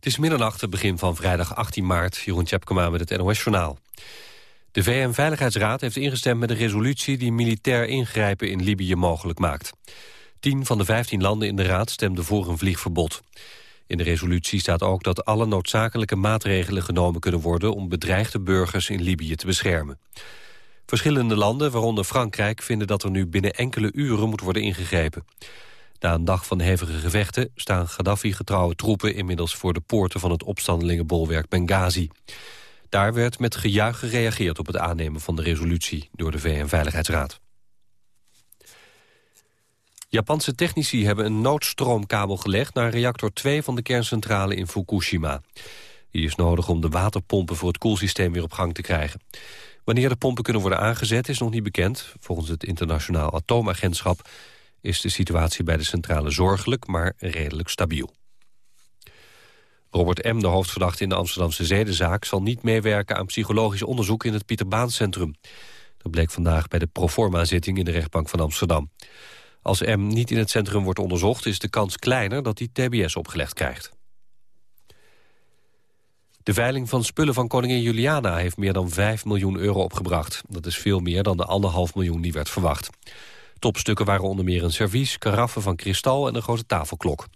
Het is middernacht, het begin van vrijdag 18 maart. Jeroen Tjepkema met het NOS-journaal. De VN-veiligheidsraad heeft ingestemd met een resolutie... die militair ingrijpen in Libië mogelijk maakt. Tien van de vijftien landen in de raad stemden voor een vliegverbod. In de resolutie staat ook dat alle noodzakelijke maatregelen genomen kunnen worden... om bedreigde burgers in Libië te beschermen. Verschillende landen, waaronder Frankrijk, vinden dat er nu binnen enkele uren moet worden ingegrepen. Na een dag van hevige gevechten staan Gaddafi-getrouwe troepen inmiddels voor de poorten van het opstandelingenbolwerk Benghazi. Daar werd met gejuich gereageerd op het aannemen van de resolutie door de VN-veiligheidsraad. Japanse technici hebben een noodstroomkabel gelegd naar reactor 2 van de kerncentrale in Fukushima. Die is nodig om de waterpompen voor het koelsysteem weer op gang te krijgen. Wanneer de pompen kunnen worden aangezet is nog niet bekend. Volgens het internationaal atoomagentschap is de situatie bij de centrale zorgelijk, maar redelijk stabiel. Robert M., de hoofdverdachte in de Amsterdamse zedenzaak... zal niet meewerken aan psychologisch onderzoek in het Pieterbaancentrum. Dat bleek vandaag bij de proforma-zitting in de rechtbank van Amsterdam. Als M niet in het centrum wordt onderzocht... is de kans kleiner dat hij TBS opgelegd krijgt. De veiling van spullen van koningin Juliana heeft meer dan 5 miljoen euro opgebracht. Dat is veel meer dan de anderhalf miljoen die werd verwacht. Topstukken waren onder meer een servies, karaffen van kristal en een grote tafelklok.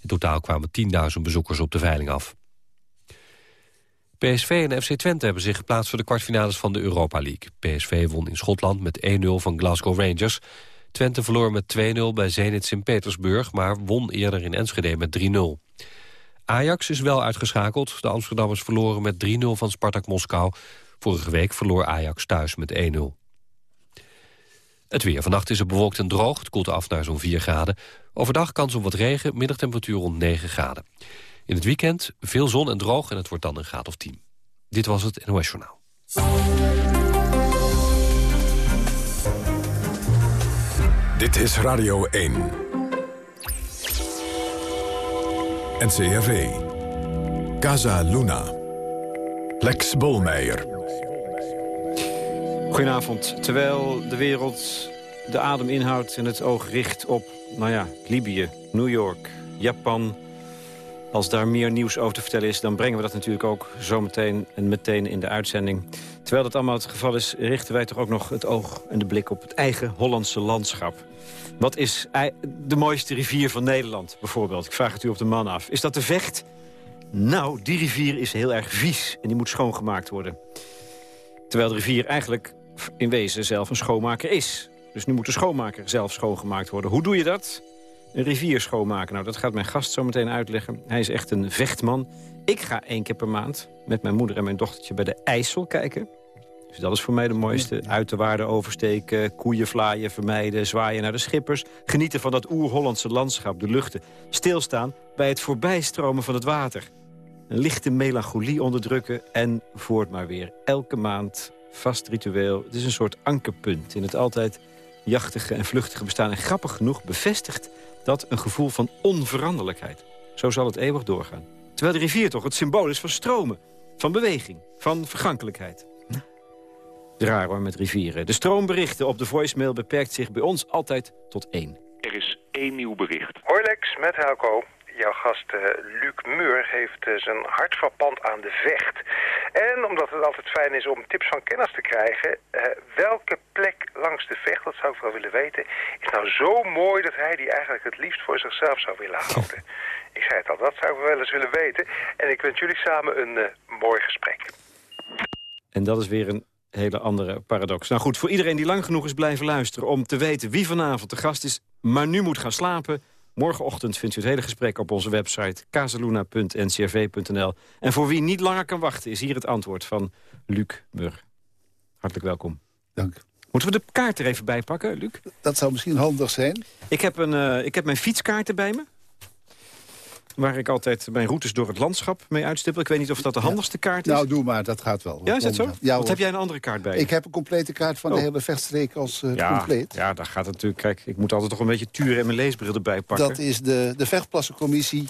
In totaal kwamen 10.000 bezoekers op de veiling af. PSV en FC Twente hebben zich geplaatst voor de kwartfinales van de Europa League. PSV won in Schotland met 1-0 van Glasgow Rangers. Twente verloor met 2-0 bij Zenit Sint-Petersburg... maar won eerder in Enschede met 3-0. Ajax is wel uitgeschakeld. De Amsterdammers verloren met 3-0 van Spartak Moskou. Vorige week verloor Ajax thuis met 1-0. Het weer. Vannacht is het bewolkt en droog. Het koelt af naar zo'n 4 graden. Overdag kans op wat regen, middagtemperatuur rond 9 graden. In het weekend veel zon en droog en het wordt dan een graad of 10. Dit was het NOS Journaal. Dit is Radio 1. NCRV. Casa Luna. Lex Bolmeijer. Goedenavond. Terwijl de wereld de adem inhoudt en het oog richt op, nou ja, Libië, New York, Japan. Als daar meer nieuws over te vertellen is, dan brengen we dat natuurlijk ook zometeen en meteen in de uitzending. Terwijl dat allemaal het geval is, richten wij toch ook nog het oog en de blik op het eigen Hollandse landschap. Wat is de mooiste rivier van Nederland, bijvoorbeeld? Ik vraag het u op de man af. Is dat de Vecht? Nou, die rivier is heel erg vies en die moet schoongemaakt worden. Terwijl de rivier eigenlijk in wezen zelf een schoonmaker is. Dus nu moet de schoonmaker zelf schoongemaakt worden. Hoe doe je dat? Een rivier schoonmaken. Nou, dat gaat mijn gast zo meteen uitleggen. Hij is echt een vechtman. Ik ga één keer per maand met mijn moeder en mijn dochtertje bij de IJssel kijken. Dus dat is voor mij de mooiste. Uit de waarde oversteken, koeien vlaaien vermijden, zwaaien naar de schippers. Genieten van dat oer-Hollandse landschap, de luchten. Stilstaan bij het voorbijstromen van het water. Een lichte melancholie onderdrukken en voort maar weer. Elke maand vast ritueel. Het is een soort ankerpunt in het altijd jachtige en vluchtige bestaan. En grappig genoeg bevestigt dat een gevoel van onveranderlijkheid. Zo zal het eeuwig doorgaan. Terwijl de rivier toch het symbool is van stromen, van beweging, van vergankelijkheid. Raar hoor, met rivieren. De stroomberichten op de voicemail beperkt zich bij ons altijd tot één. Er is één nieuw bericht. Hoi Lex, met Helco. Jouw gast uh, Luc Meur heeft uh, zijn hart verpand aan de vecht. En omdat het altijd fijn is om tips van kenners te krijgen... Uh, welke plek langs de vecht, dat zou ik wel willen weten... is nou zo mooi dat hij die eigenlijk het liefst voor zichzelf zou willen houden. ik zei het al, dat zou ik wel eens willen weten. En ik wens jullie samen een mooi gesprek. En dat is weer een hele andere paradox. Nou goed, voor iedereen die lang genoeg is blijven luisteren... om te weten wie vanavond de gast is, maar nu moet gaan slapen... morgenochtend vindt u het hele gesprek op onze website... casaluna.ncrv.nl. En voor wie niet langer kan wachten... is hier het antwoord van Luc Mur. Hartelijk welkom. Dank. Moeten we de kaart er even bij pakken, Luc? Dat zou misschien handig zijn. Ik heb, een, uh, ik heb mijn fietskaarten bij me waar ik altijd mijn routes door het landschap mee uitstippel. Ik weet niet of dat de handigste kaart is. Nou, doe maar, dat gaat wel. Ja, is dat zo? Ja, Wat heb jij een andere kaart bij Ik heb een complete kaart van de oh. hele vechtstreek als uh, ja, compleet. Ja, daar gaat het natuurlijk... Kijk, ik moet altijd toch een beetje turen en mijn leesbril erbij pakken. Dat is de, de vechtplassencommissie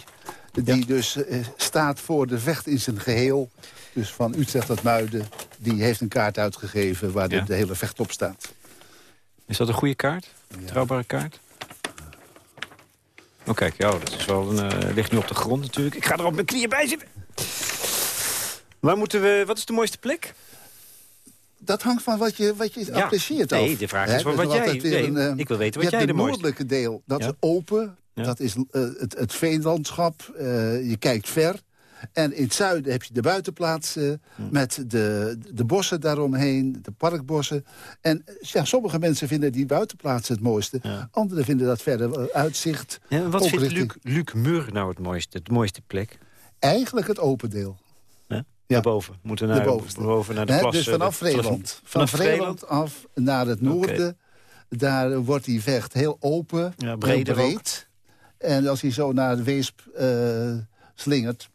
die dus uh, staat voor de vecht in zijn geheel. Dus van Utrecht tot Muiden, die heeft een kaart uitgegeven... waar de, de hele vecht op staat. Is dat een goede kaart? Trouwbare kaart? Oh, kijk, ja, dat is wel een, eh, ligt nu op de grond natuurlijk. Ik ga er op mijn knieën bij zitten. Waar moeten we, wat is de mooiste plek? Dat hangt van wat je, wat je Ja. apprecieert Nee, af. de vraag is dat wat jij- nee, eh, ik wil weten wat jij de mooiste- noordelijke deel, dat Ja. is open. Ja. Dat is eh, het, het veenlandschap. je kijkt ver. En in het zuiden heb je de buitenplaatsen met de, de bossen daaromheen, de parkbossen. En eh, ja, sommige mensen vinden die buitenplaatsen het mooiste. Ja. Anderen vinden dat verder uitzicht. Ja, en wat ook vindt Luc, Luc Mur nou het mooiste, het mooiste plek? Eigenlijk het open deel. Ja? Daarboven. Moeten naar, boven naar de plas. dus vanaf de- Vreeland. Vanaf Van Vreeland af naar het noorden. Daar wordt die vecht heel open, Ja, breed. En als hij zo naar de Weesp eh, slingert...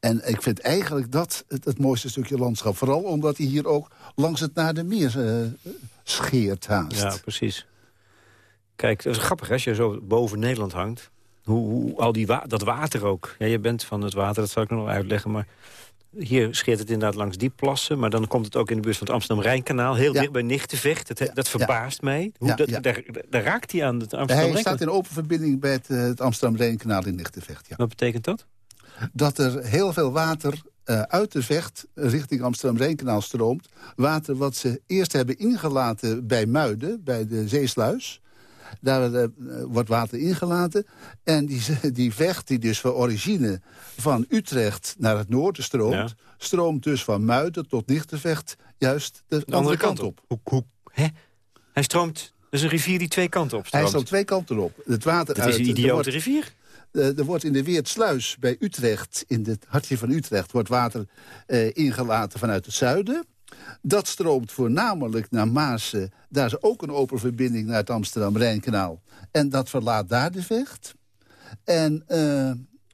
En ik vind eigenlijk dat het, het mooiste stukje landschap. Vooral omdat hij hier ook langs het naar de meer eh, scheert haast. Ja, precies. Kijk, dat is grappig hè, als je zo boven Nederland hangt. Hoe, hoe al die wa dat water ook. Ja, je bent van het water, dat zal ik nog wel uitleggen. Maar hier scheert het inderdaad langs die plassen. Maar dan komt het ook in de buurt van het Amsterdam-Rijnkanaal. Heel Ja. dicht bij Nichtenvecht. Dat, dat verbaast mij. Hoe, dat. Daar, daar raakt hij aan het hij amsterdam staat in open verbinding met eh, het Amsterdam-Rijnkanaal in Nichtenvecht. Ja. Wat betekent dat? Dat er heel veel water eh, uit de vecht richting Amsterdam-Rijnkanaal stroomt. Water wat ze eerst hebben ingelaten bij Muiden, bij de zeesluis. Daar eh, wordt water ingelaten. En die, die vecht, die dus van origine van Utrecht naar het noorden stroomt... Ja. stroomt dus van Muiden tot Nichtenvecht juist de, andere, kant op. Hoe, hoe, hè? Hij stroomt... Dat is een rivier die twee kanten op Hij stroomt. stroomt twee kanten op. Het water Dat is uit, een idiote wordt- rivier. Eh, er wordt in de Weertsluis bij Utrecht, in het hartje van Utrecht... wordt water eh, ingelaten vanuit het zuiden. Dat stroomt voornamelijk naar Maasen. Daar is ook een open verbinding naar het Amsterdam-Rijnkanaal. En dat verlaat daar de vecht. En eh,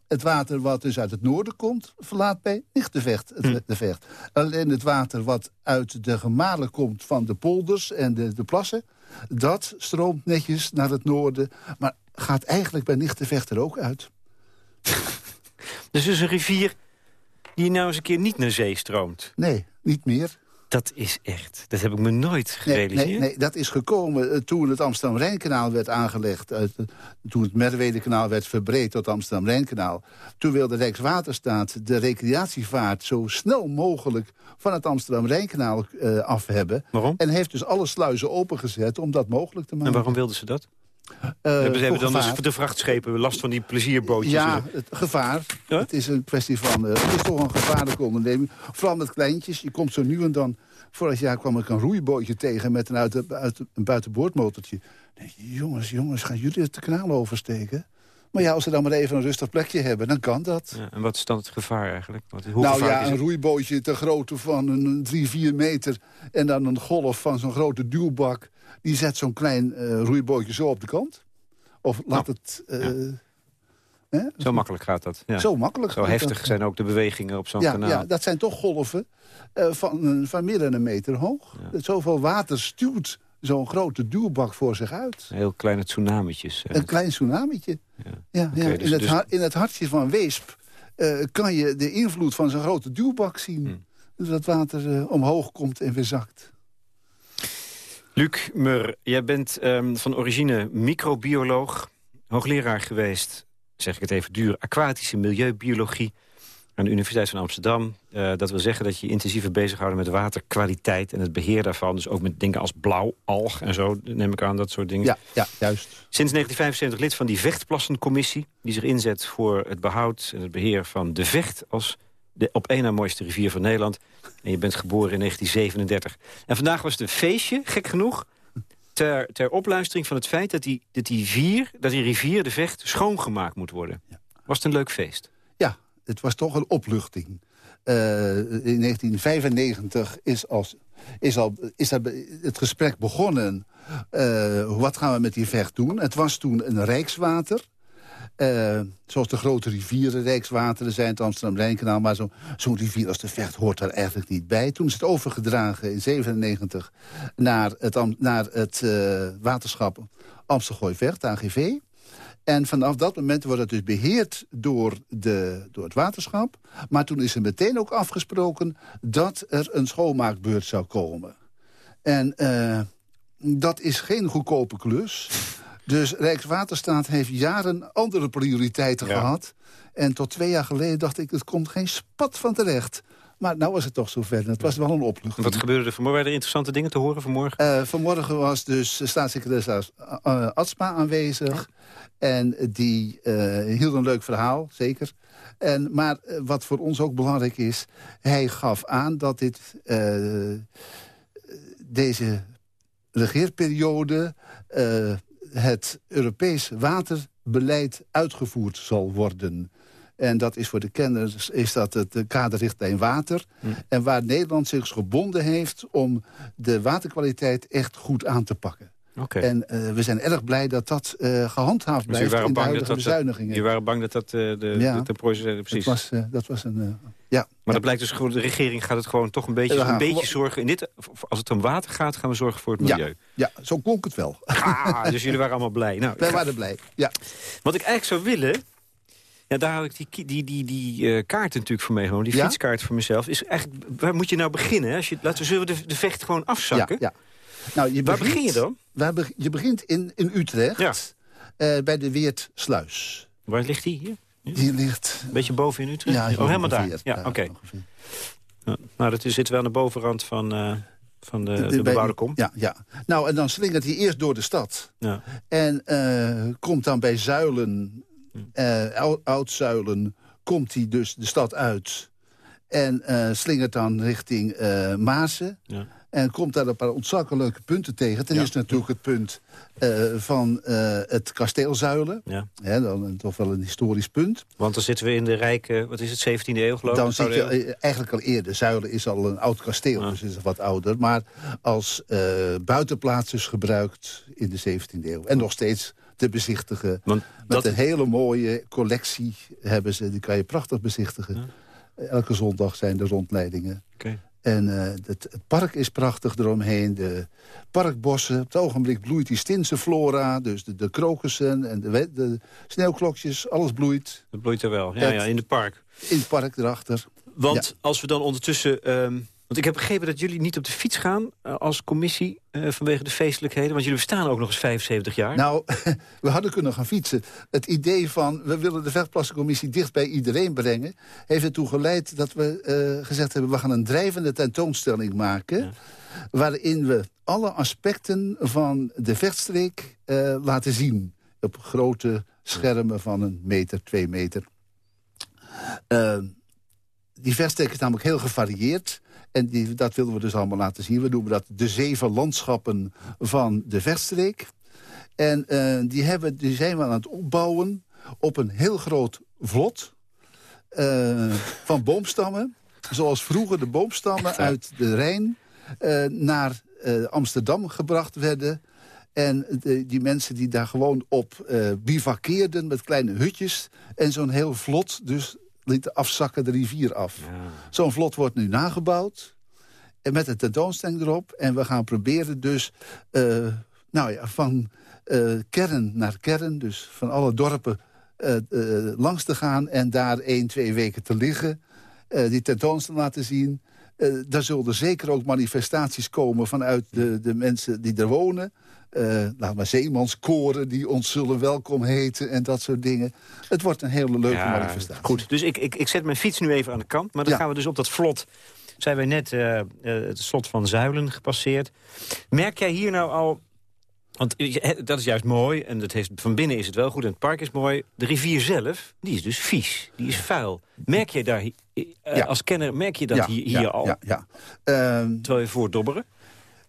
het water wat dus uit het noorden komt... verlaat bij Nichtenvecht het, de vecht. Alleen het water wat uit de gemalen komt van de polders en de, de plassen... dat stroomt netjes naar het noorden. Maar gaat eigenlijk bij Nichtenvecht er ook uit. Dus is een rivier die nou eens een keer niet naar zee stroomt. Nee, niet meer. Dat is echt... Dat heb ik me nooit gerealiseerd. nee, nee, dat is gekomen eh, toen het Amsterdam-Rijnkanaal werd aangelegd. eh, toen het Merwedekanaal werd verbreed tot Amsterdam-Rijnkanaal. Toen wilde Rijkswaterstaat de recreatievaart zo snel mogelijk... van het Amsterdam-Rijnkanaal eh, af hebben. Waarom? En heeft dus alle sluizen opengezet om dat mogelijk te maken. En waarom wilden ze dat? Eh, Ze hebben voor dan dus de vrachtschepen last van die plezierbootjes. Ja, zo. het gevaar. Het is een kwestie van... eh, het is toch een gevaarlijke onderneming. Vooral met kleintjes. Je komt zo nu en dan... Vorig jaar kwam ik een roeibootje tegen met een, uit, uit, een buitenboordmotortje. Nee, jongens, jongens, gaan jullie het kanaal oversteken? Maar ja, als ze dan maar even een rustig plekje hebben, dan kan dat. Ja, en wat is dan het gevaar eigenlijk? Wat, hoe nou ja, een roeibootje ter grootte van een 3, 4 meter... en dan een golf van zo'n grote duwbak... die zet zo'n klein eh, roeibootje zo op de kant. Of laat Nou, het... eh, hè? Zo makkelijk gaat dat. Ja. Zo makkelijk. Zo heftig dat. zijn ook de bewegingen op zo'n Ja, kanaal. ja, dat zijn toch golven eh, van, van meer dan een meter hoog. Zoveel water stuwt zo'n grote duwbak voor zich uit. Heel kleine tsunami'tjes. eh. Een klein tsunamietje. Ja. Ja, Oké, dus- in, het dus- in het hartje van Weesp eh, kan je de invloed van zo'n grote duwbak zien. Hmm. Dus dat water omhoog komt en weer zakt. Luc Mur, jij bent ehm, van origine microbioloog. Hoogleraar geweest, zeg ik het even duur, aquatische milieubiologie aan de Universiteit van Amsterdam. Eh, dat wil zeggen dat je je intensiever bezighoudt met waterkwaliteit en het beheer daarvan. Dus ook met dingen als blauwalg en zo, neem ik aan, dat soort dingen. Ja, ja juist. Sinds 1975 lid van die Vechtplassencommissie... die zich inzet voor het behoud en het beheer van de Vecht... als de op één na mooiste rivier van Nederland. En je bent geboren in 1937. En vandaag was het een feestje, gek genoeg... ter, ter opluistering van het feit dat die, dat, die vier, dat die rivier, de Vecht, schoongemaakt moet worden. Was het een leuk feest? Ja, het was toch een opluchting. Eh, in 1995 is, als, is, al, is het gesprek begonnen. eh, wat gaan we met die vecht doen? Het was toen een rijkswater. Eh, zoals de grote rivieren rijkswateren zijn, het Amsterdam-Rijnkanaal. Maar zo- zo'n rivier als de Vecht hoort daar eigenlijk niet bij. Toen is het overgedragen in 97 naar het, naar het eh, waterschap Amstelgooi-Vecht, AGV. En vanaf dat moment wordt het dus beheerd door, de, door het waterschap. Maar toen is er meteen ook afgesproken dat er een schoonmaakbeurt zou komen. En eh, dat is geen goedkope klus. Dus Rijkswaterstaat heeft jaren andere prioriteiten Ja. gehad. En tot twee jaar geleden dacht ik, het komt geen spat van terecht. Maar nou was het toch zover. Het was wel een opluchting. Wat gebeurde er vanmorgen? Waren er interessante dingen te horen vanmorgen? Eh, vanmorgen was dus staatssecretaris uh, Atsma aanwezig. En die eh, hield een leuk verhaal, zeker. En, maar eh, wat voor ons ook belangrijk is... hij gaf aan dat dit, eh, deze regeerperiode... het Europees waterbeleid uitgevoerd zal worden... En dat is voor de kenners is dat het de kaderrichtlijn water. En waar Nederland zich gebonden heeft om de waterkwaliteit echt goed aan te pakken. En eh, we zijn erg blij dat dat eh, gehandhaafd Dus blijft in de bang dat huidige dat... bezuinigingen. Jullie waren bang dat dat eh, de, Ja. de, precies... dat, was, dat was een... ja. Maar ja. dat blijkt dus gewoon, de regering gaat het gewoon toch een beetje, een beetje zorgen. In dit, als het om water gaat, gaan we zorgen voor het Ja. milieu. ja, zo klonk het wel. Ah, dus jullie waren allemaal blij. Nou, Wij waren blij. Ja. Wat ik eigenlijk zou willen... Ja, daar had ik die, die, die, die kaart natuurlijk voor meegenomen. Die Ja? fietskaart voor mezelf. Is eigenlijk, waar moet je nou beginnen? Als je, laten we zullen we de, de vecht gewoon afzakken. Ja, ja. Nou, je Waar begint, begin je dan? Waar je begint in, in Utrecht, Ja. eh, bij de Weertsluis. Waar ligt die hier? Die ligt... Een beetje boven in Utrecht? Ja, oh, helemaal daar. Ja, oké. Ja, nou, dat zit wel aan de bovenrand van, eh, van de, de, bebouwde kom. Ja, ja. Nou, en dan slingert hij eerst door de stad. Ja. En eh, komt dan bij Zuilen, Ou- Oud-Zuilen, komt hij dus de stad uit. En slingert dan richting Maasen. Ja. En komt daar een paar ontzettend leuke punten tegen. Ten Ja. eerste natuurlijk het punt eh, van eh, het kasteel Zuilen. Ja. Hè, dan een- toch wel een historisch punt. Want dan zitten we in de rijke, wat is het, 17e eeuw geloof ik? Dan zit je eh, eigenlijk al eerder. Zuilen is al een oud kasteel, Ja. dus is wat ouder. Maar als eh, buitenplaats is gebruikt in de 17e eeuw. En nog steeds te bezichtigen. Want Met dat, een hele mooie collectie hebben ze. Die kan je prachtig bezichtigen. Elke zondag zijn er rondleidingen. En eh, het, het park is prachtig eromheen. De parkbossen. Op het ogenblik bloeit die Stinse flora. Dus de, de krokussen en de, de sneeuwklokjes. Alles bloeit. dat bloeit er wel. Ja, Het- ja, in het park. In het park erachter. Want als we dan ondertussen... ehm, want ik heb begrepen dat jullie niet op de fiets gaan eh, als commissie eh, vanwege de feestelijkheden. Want jullie bestaan ook nog eens 75 jaar. Nou, we hadden kunnen gaan fietsen. Het idee van, we willen de vechtplassencommissie dicht bij iedereen brengen... heeft ertoe geleid dat we eh, gezegd hebben... we gaan een drijvende tentoonstelling maken... waarin we alle aspecten van de vechtstreek laten zien. Op grote schermen van een meter, twee meter. Die vechtstreek is namelijk heel gevarieerd... En die, dat willen we dus allemaal laten zien. We noemen dat de zeven landschappen van de vechtstreek. En eh, die, hebben, die zijn we aan het opbouwen op een heel groot vlot eh, van boomstammen. Zoals vroeger de boomstammen uit de Rijn eh, naar Amsterdam gebracht werden. En de, die mensen die daar gewoon op bivakkeerden met kleine hutjes. En zo'n heel vlot dus lieten afzakken de rivier af. Zo'n vlot wordt nu nagebouwd. En met een tentoonstelling erop. En we gaan proberen dus eh, nou ja, van eh, kern naar kern. Dus van alle dorpen eh, langs te gaan. En daar één, twee weken te liggen. die tentoonstelling laten zien. Daar zullen er zeker ook manifestaties komen vanuit de, de mensen die er wonen. Eh laat maar zeemanskoren die ons zullen welkom heten en dat soort dingen. Het wordt een hele leuke Ja, manifestatie. Goed, dus ik, ik, ik zet mijn fiets nu even aan de kant. Maar dan Ja. gaan we dus op dat vlot... zijn wij net eh, eh, het slot van Zuilen gepasseerd. Merk jij hier nou al... Want dat is juist mooi en dat heeft, van binnen is het wel goed en het park is mooi. De rivier zelf, die is dus vies, die is vuil. Merk je daar, Ja. als kenner, merk je dat hier, hier al? Ja, ja. Ehm, Terwijl je voordobberen?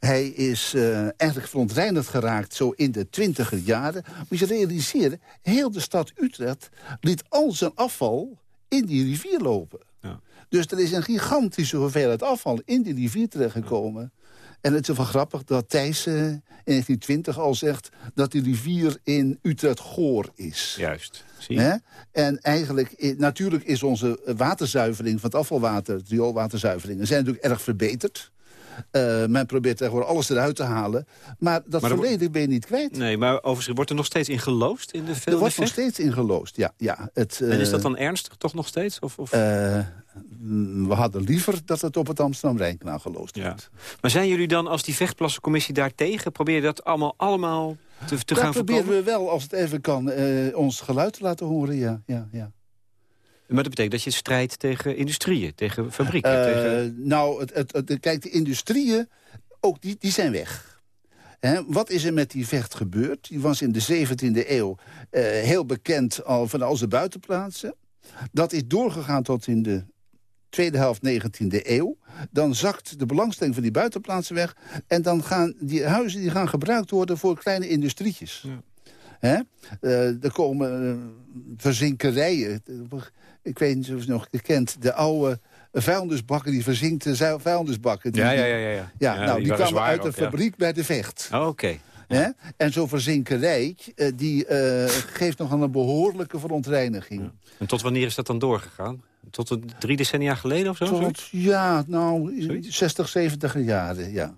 Hij is eh, eigenlijk verontreinigd geraakt zo in de twintiger jaren. Moet je realiseren, heel de stad Utrecht liet al zijn afval in die rivier lopen. Ja. Dus er is een gigantische hoeveelheid afval in die rivier terechtgekomen. En het is wel grappig dat Thijs eh, in 1920 al zegt... dat die rivier in Utrecht goor is. Juist, zie je? Hè? En eigenlijk, i- natuurlijk is onze waterzuivering van het afvalwater... rioolwaterzuiveringen, zijn natuurlijk erg verbeterd. Uh, men probeert tegenwoordig alles eruit te halen. Maar dat maar verleden ben je niet kwijt. Nee, maar overigens wordt er nog steeds in geloosd in de film? Er wordt nog steeds in geloosd, ja. ja het, en is dat dan ernstig toch nog steeds? Of, of? Mm, we hadden liever dat het op het Amsterdam-Rijnkanaal geloosd ja. werd. Maar zijn jullie dan als die vechtplassencommissie daar tegen? Probeer je dat allemaal, allemaal te, te gaan proberen we wel, als het even kan, ons geluid te laten horen, ja. ja, ja. Maar dat betekent dat je strijdt tegen industrieën, tegen fabrieken? Uh, tegen... Nou, het, het, het, kijk, de industrieën, ook die, die zijn weg. wat is er met die vecht gebeurd? Die was in de 17e eeuw uh, heel bekend al van al zijn buitenplaatsen. Dat is doorgegaan tot in de tweede helft 19e eeuw. Dan zakt de belangstelling van die buitenplaatsen weg. En dan gaan die huizen die gaan gebruikt worden voor kleine industrietjes. Ja. Uh, er komen uh, verzinkerijen. Ik weet niet of je nog kent. De oude vuilnisbakken, die verzinkte vuilnisbakken. Die, ja, ja, ja. ja. ja, nou, die, die kwamen uit de fabriek bij de vecht. Oh, Oké. En zo'n verzinkerij uh, die, geeft nog een behoorlijke verontreiniging. En tot wanneer is dat dan doorgegaan? Tot drie decennia geleden of zo? Tot, ja, nou, Zoiets? 60, 70 jaren, ja.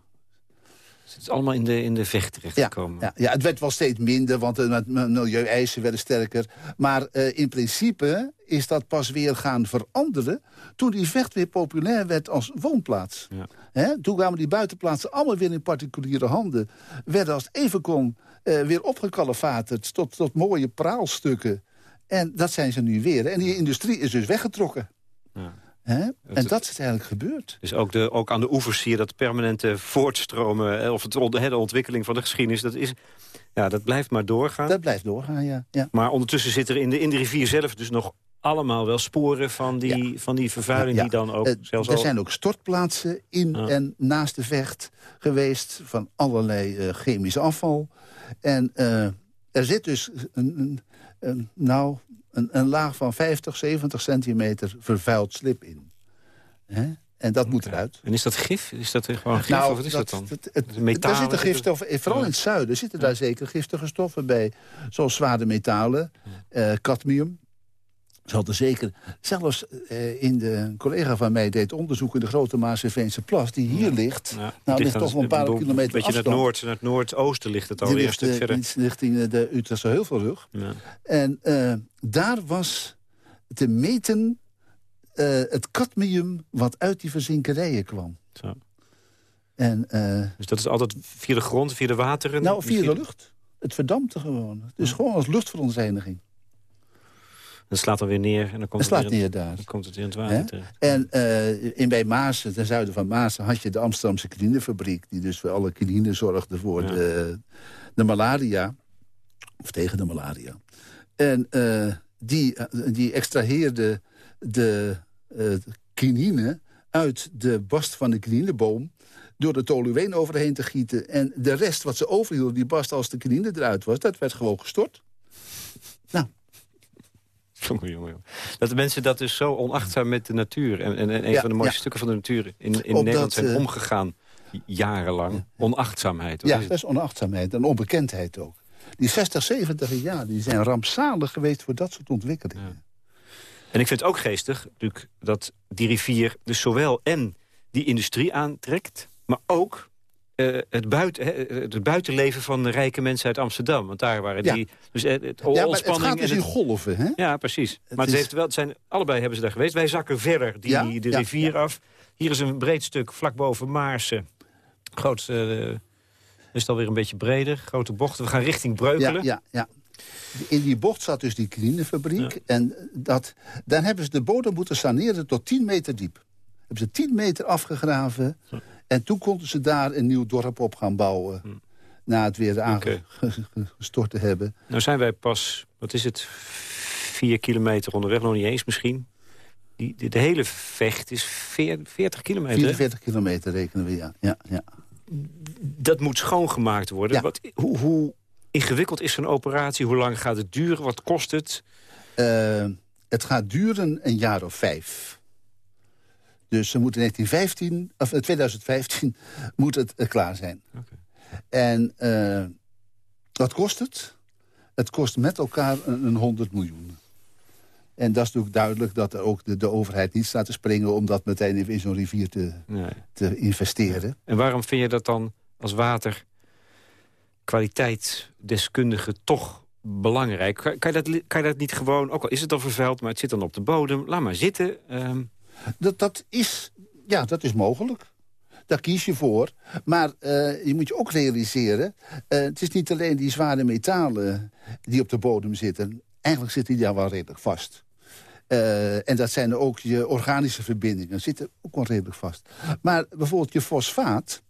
Het is allemaal in de, in de vecht terechtgekomen. Ja, ja, ja, het werd wel steeds minder, want de milieueisen werden sterker. Maar uh, in principe is dat pas weer gaan veranderen... toen die vecht weer populair werd als woonplaats. Ja. toen kwamen die buitenplaatsen allemaal weer in particuliere handen. Werden als het even kon uh, weer opgekalefaterd tot, tot mooie praalstukken... En dat zijn ze nu weer. En die industrie is dus weggetrokken. Ja. En dat is eigenlijk gebeurd. Dus ook, de, ook aan de oevers zie je dat permanente voortstromen... of het, de ontwikkeling van de geschiedenis... Dat, is, ja, dat blijft maar doorgaan. Dat blijft doorgaan, ja. ja. Maar ondertussen zit er in de, in de rivier zelf dus nog allemaal wel sporen van die, van die vervuiling... die dan ook uh, zelfs Er zijn ook stortplaatsen in en naast de vecht geweest... van allerlei uh, chemisch afval. En uh, er zit dus een, een een, nou, een, een, laag van 50, 70 centimeter vervuild slip in. En dat moet eruit. En is dat gif? Is dat gewoon gif? Nou, of wat is dat, dan? Het, het, daar zitten gifstoffen, vooral in het zuiden zitten daar zeker giftige stoffen bij. Zoals zware metalen, uh, cadmium, zal er zeker... Zelfs uh, in de, een collega van mij deed onderzoek in de Grote Maasveense Plas... die hier ligt. Ja, nou, ligt toch wel een paar kilometer afstand. Beetje naar het, noord, naar het noordoosten ligt het alweer een stuk uh, verder. Richting de Utrechtse Heuvelrug. Ja. En uh, daar was te meten het cadmium wat uit die verzinkerijen kwam. Zo. En, dus dat is altijd via de grond, via de wateren? Nou, via de lucht. Het verdampte gewoon. Dus gewoon als luchtverontreiniging. Dat slaat dan weer neer en dan komt, het, slaat weer neer daar. dan komt het in het water terecht. En uh, in bij Maas, ten zuiden van Maas, had je de Amsterdamse kininefabriek... die dus voor alle kinine zorgde voor de, de malaria. Of tegen de malaria. En uh, die, die extraheerde de uh, kinine uit de bast van de kinineboom door de tolueen overheen te gieten. En de rest wat ze overhielden, die bast als de kinine eruit was... dat werd gewoon gestort. Nou, Jongen, jongen, Dat de mensen dat dus zo onachtzaam met de natuur... en, en, een van de mooiste stukken van de natuur in, in Nederland zijn uh, omgegaan... jarenlang. Onachtzaamheid. Ja, is dat is onachtzaamheid en onbekendheid ook. Die 60, 70 jaar die zijn rampzalig geweest voor dat soort ontwikkelingen. En ik vind het ook geestig natuurlijk, dat die rivier dus zowel en die industrie aantrekt... maar ook uh, het, buiten, het buitenleven van de rijke mensen uit Amsterdam. Want daar waren die... Dus, uh, het, ja, maar het gaat dus in golven, hè? Ja, precies. Het maar het heeft wel, het zijn, allebei hebben ze daar geweest. Wij zakken verder die, ja, de rivier af. Hier is een breed stuk vlak boven Maarsen. Groot, uh, is het alweer een beetje breder. Grote bochten. We gaan richting Breukelen. Ja, ja, In die bocht zat dus die kninefabriek. En dat, dan hebben ze de bodem moeten saneren tot 10 meter diep. Hebben ze 10 meter afgegraven... En toen konden ze daar een nieuw dorp op gaan bouwen. Hm. Na het weer aangestort te hebben. Nou zijn wij pas, wat is het, vier kilometer onderweg. Nog niet eens misschien. Die, de, hele vecht is 40 kilometer. 44 kilometer rekenen we, ja. ja, ja. Dat moet schoongemaakt worden. Wat, hoe, hoe ingewikkeld is zo'n operatie? Hoe lang gaat het duren? Wat kost het? Uh, het gaat duren een jaar of vijf. Dus ze moeten 1915, of 2015 eh, moet het uh, klaar zijn. Okay. En uh, wat kost het? Het kost met elkaar een, een 100 miljoen. En dat is natuurlijk duidelijk dat er ook de, de overheid niet staat te springen... om dat meteen even in zo'n rivier te, Nee. te investeren. En waarom vind je dat dan als waterkwaliteitsdeskundige toch belangrijk? Kan, je dat, kan je dat niet gewoon, ook al is het al vervuild... maar het zit dan op de bodem, laat maar zitten. Ehm, Dat, dat, is, ja, dat is mogelijk. Daar kies je voor. Maar eh, je moet je ook realiseren... eh, het is niet alleen die zware metalen die op de bodem zitten. Eigenlijk zitten die daar wel redelijk vast. Eh, en dat zijn ook je organische verbindingen. Zitten ook wel redelijk vast. Maar bijvoorbeeld je fosfaat,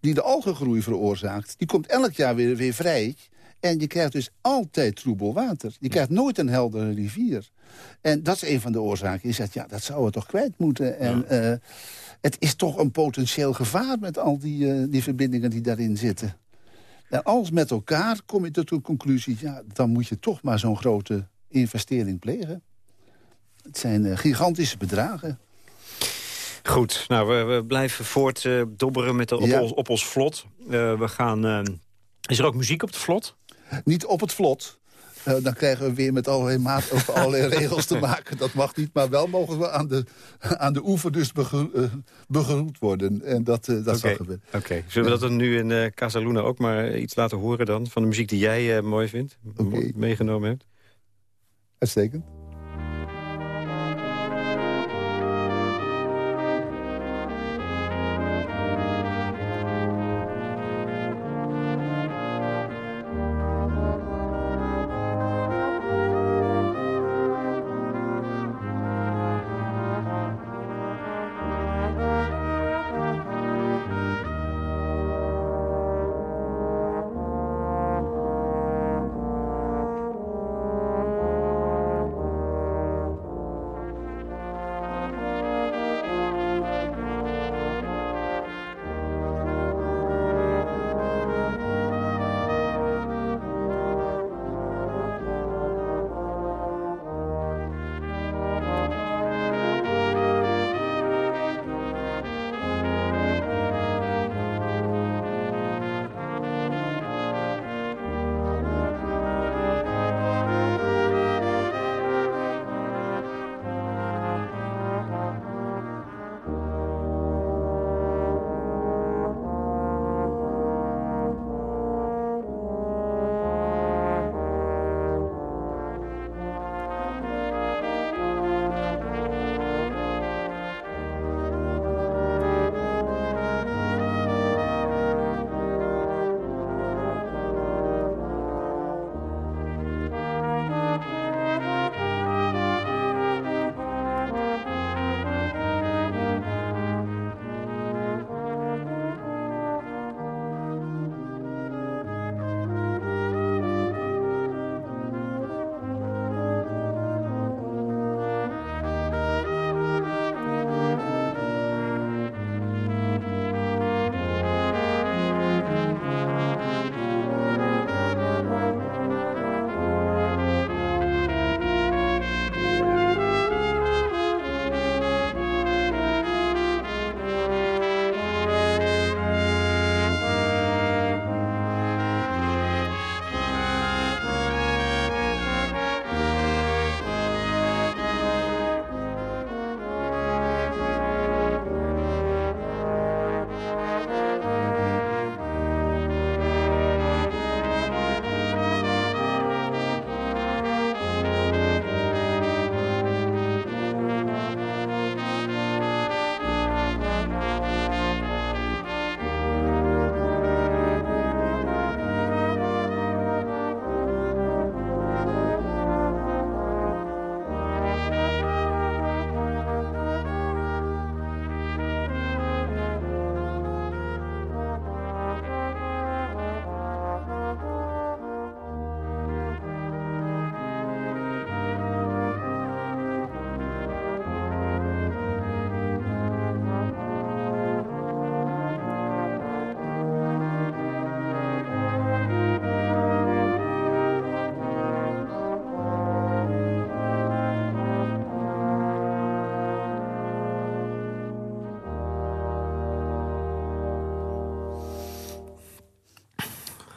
die de algengroei veroorzaakt... die komt elk jaar weer, weer vrij. En je krijgt dus altijd troebel water. Je krijgt nooit een heldere rivier. En dat is een van de oorzaken. Je zegt, ja, dat zou we toch kwijt moeten. En eh, het is toch een potentieel gevaar met al die, eh, die verbindingen die daarin zitten. En als met elkaar kom je tot de conclusie... ja, dan moet je toch maar zo'n grote investering plegen. Het zijn eh, gigantische bedragen. goed, nou, we, we blijven voortdobberen met de, op, Ja. ons, op ons vlot. We gaan... is er ook muziek op het vlot? Niet op het vlot. Eh, dan krijgen we weer met allerlei, maat, of allerlei regels te maken. Dat mag niet, maar wel mogen we aan de, aan de oever dus begro- eh, begroet worden. En dat, eh, dat zal Oké. gebeuren. Oké, zullen we dat dan nu in eh Casa Luna ook maar iets laten horen dan? Van de muziek die jij eh, mooi vindt, mo- meegenomen hebt? Uitstekend.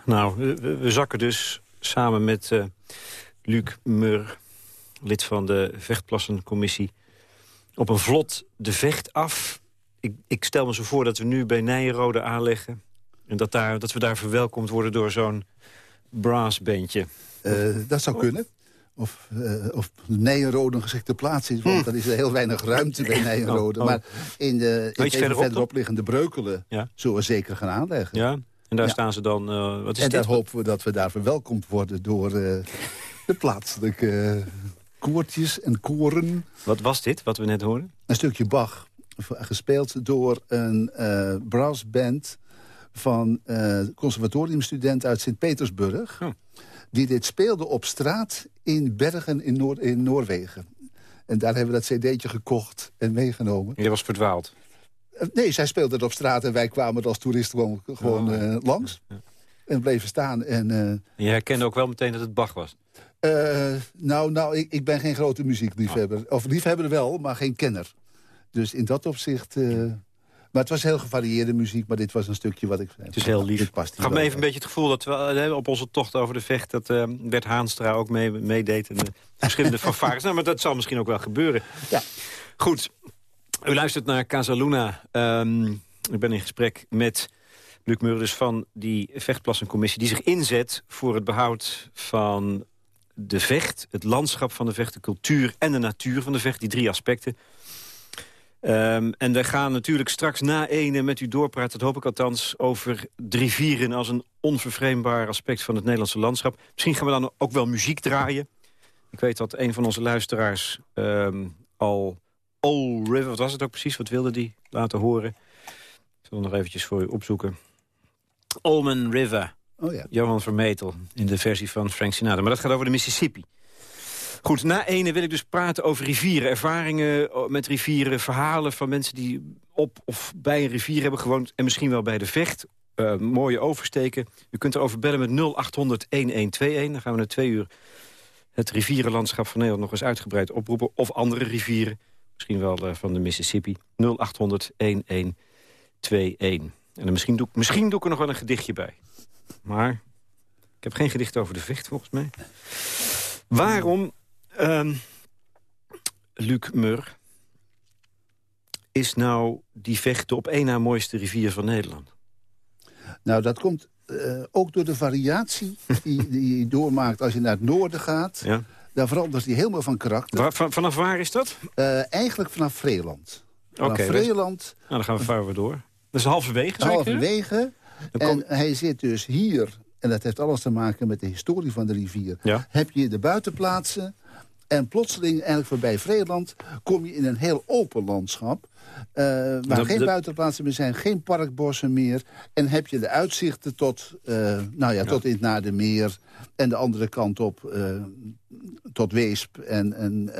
Nou, we, zakken dus samen met eh, Luc Mur lid van de Vechtplassencommissie... op een vlot de vecht af. Ik, ik stel me zo voor dat we nu bij Nijenrode aanleggen... en dat, daar, dat we daar verwelkomd worden door zo'n brassbandje. Uh, dat zou kunnen. Of, uh, of Nijenrode een geschikte plaats is. Want hm. dan is er heel weinig ruimte bij Nijenrode. Oh, oh. Maar in de in verderop, verderop liggende Breukelen... Ja? zullen we zeker gaan aanleggen. Ja, en daar staan ze dan... Uh, wat is en daar hopen we dat we daar verwelkomd worden door de plaatselijke koortjes en koren. Wat was dit, wat we net hoorden? Een stukje Bach, gespeeld door een uh, brassband... van uh, conservatoriumstudent uit Sint-Petersburg... Oh. die dit speelde op straat in Bergen in, Noor in Noorwegen. En daar hebben we dat cd'tje gekocht en meegenomen. Je was verdwaald? Uh, nee, zij speelde het op straat en wij kwamen er als toeristen gewoon, gewoon oh. langs. Ja. En bleven staan. En, je herkende ook wel meteen dat het Bach was? Nou, nou ik, ik, ben geen grote muziekliefhebber. Of liefhebber wel, maar geen kenner. Dus in dat opzicht... Maar het was heel gevarieerde muziek, maar dit was een stukje wat ik... Het is heel lief. Het gaf me even een beetje het gevoel dat we op onze tocht over de vecht... dat uh, Bert Haanstra ook mee, meedeed en de verschillende fanfares. Nou, maar dat zal misschien ook wel gebeuren. Ja. Goed, u luistert naar Casaluna. Um, ik ben in gesprek met Luc Meurders van die Vechtplassencommissie... die zich inzet voor het behoud van de vecht, het landschap van de vecht... de cultuur en de natuur van de vecht, die drie aspecten. Um, en we gaan natuurlijk straks na ene met u doorpraten... dat hoop ik althans, over de rivieren... als een onvervreemdbaar aspect van het Nederlandse landschap. Misschien gaan we dan ook wel muziek draaien. Ik weet dat een van onze luisteraars um, al... All River, wat was het ook precies? Wat wilde die laten horen? Ik zal nog eventjes voor u opzoeken. Alman River. Oh ja. Johan Vermetel in de versie van Frank Sinatra. Maar dat gaat over de Mississippi. Goed, na ene wil ik dus praten over rivieren. Ervaringen met rivieren, verhalen van mensen die op of bij een rivier hebben gewoond... en misschien wel bij de vecht. Uh, mooie oversteken. U kunt erover bellen met 0800-1121. Dan gaan we na twee uur het rivierenlandschap van Nederland nog eens uitgebreid oproepen. Of andere rivieren, misschien wel uh, van de Mississippi. 0800-1121. En dan misschien doe, misschien doe ik er nog wel een gedichtje bij. Maar ik heb geen gedicht over de vecht, volgens mij. Waarom, um, Luc Mur, is nou die vecht de op één na mooiste rivier van Nederland? Nou, dat komt uh, ook door de variatie die, die je doormaakt als je naar het noorden gaat. Ja. Daar verandert die helemaal van karakter. Waar, van, vanaf waar is dat? Uh, eigenlijk vanaf Vreeland. Vanaf okay, Vreeland. Nou, dan gaan we verder door. Dat is halverwege, Halverwege. En hij zit dus hier, en dat heeft alles te maken met de historie van de rivier... heb je de buitenplaatsen en plotseling, eigenlijk voorbij Vreeland... kom je in een heel open landschap... Uh, waar geen buitenplaatsen meer zijn, geen parkbossen meer. En heb je de uitzichten tot, uh, nou ja, tot in naar de meer. En de andere kant op uh, tot Weesp en, en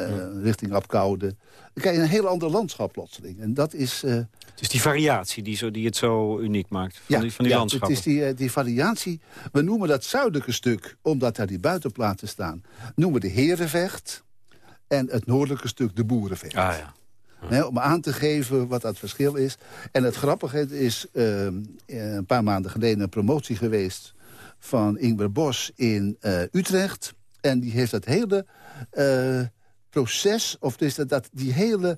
richting Apkoude. Dan krijg je een heel ander landschap plotseling. En dat is... Het is die variatie die, zo, die het zo uniek maakt van ja, die, van die ja, het is die, die variatie. We noemen dat zuidelijke stuk, omdat daar die buitenplaatsen staan... noemen we de Herenvecht en het noordelijke stuk de Boerenvecht. Ah, ja. Om aan te geven wat dat verschil is. En het grappige is, uh, een paar maanden geleden een promotie geweest... van Ingber Bos in uh, Utrecht. En die heeft dat hele proces, of is dat, die hele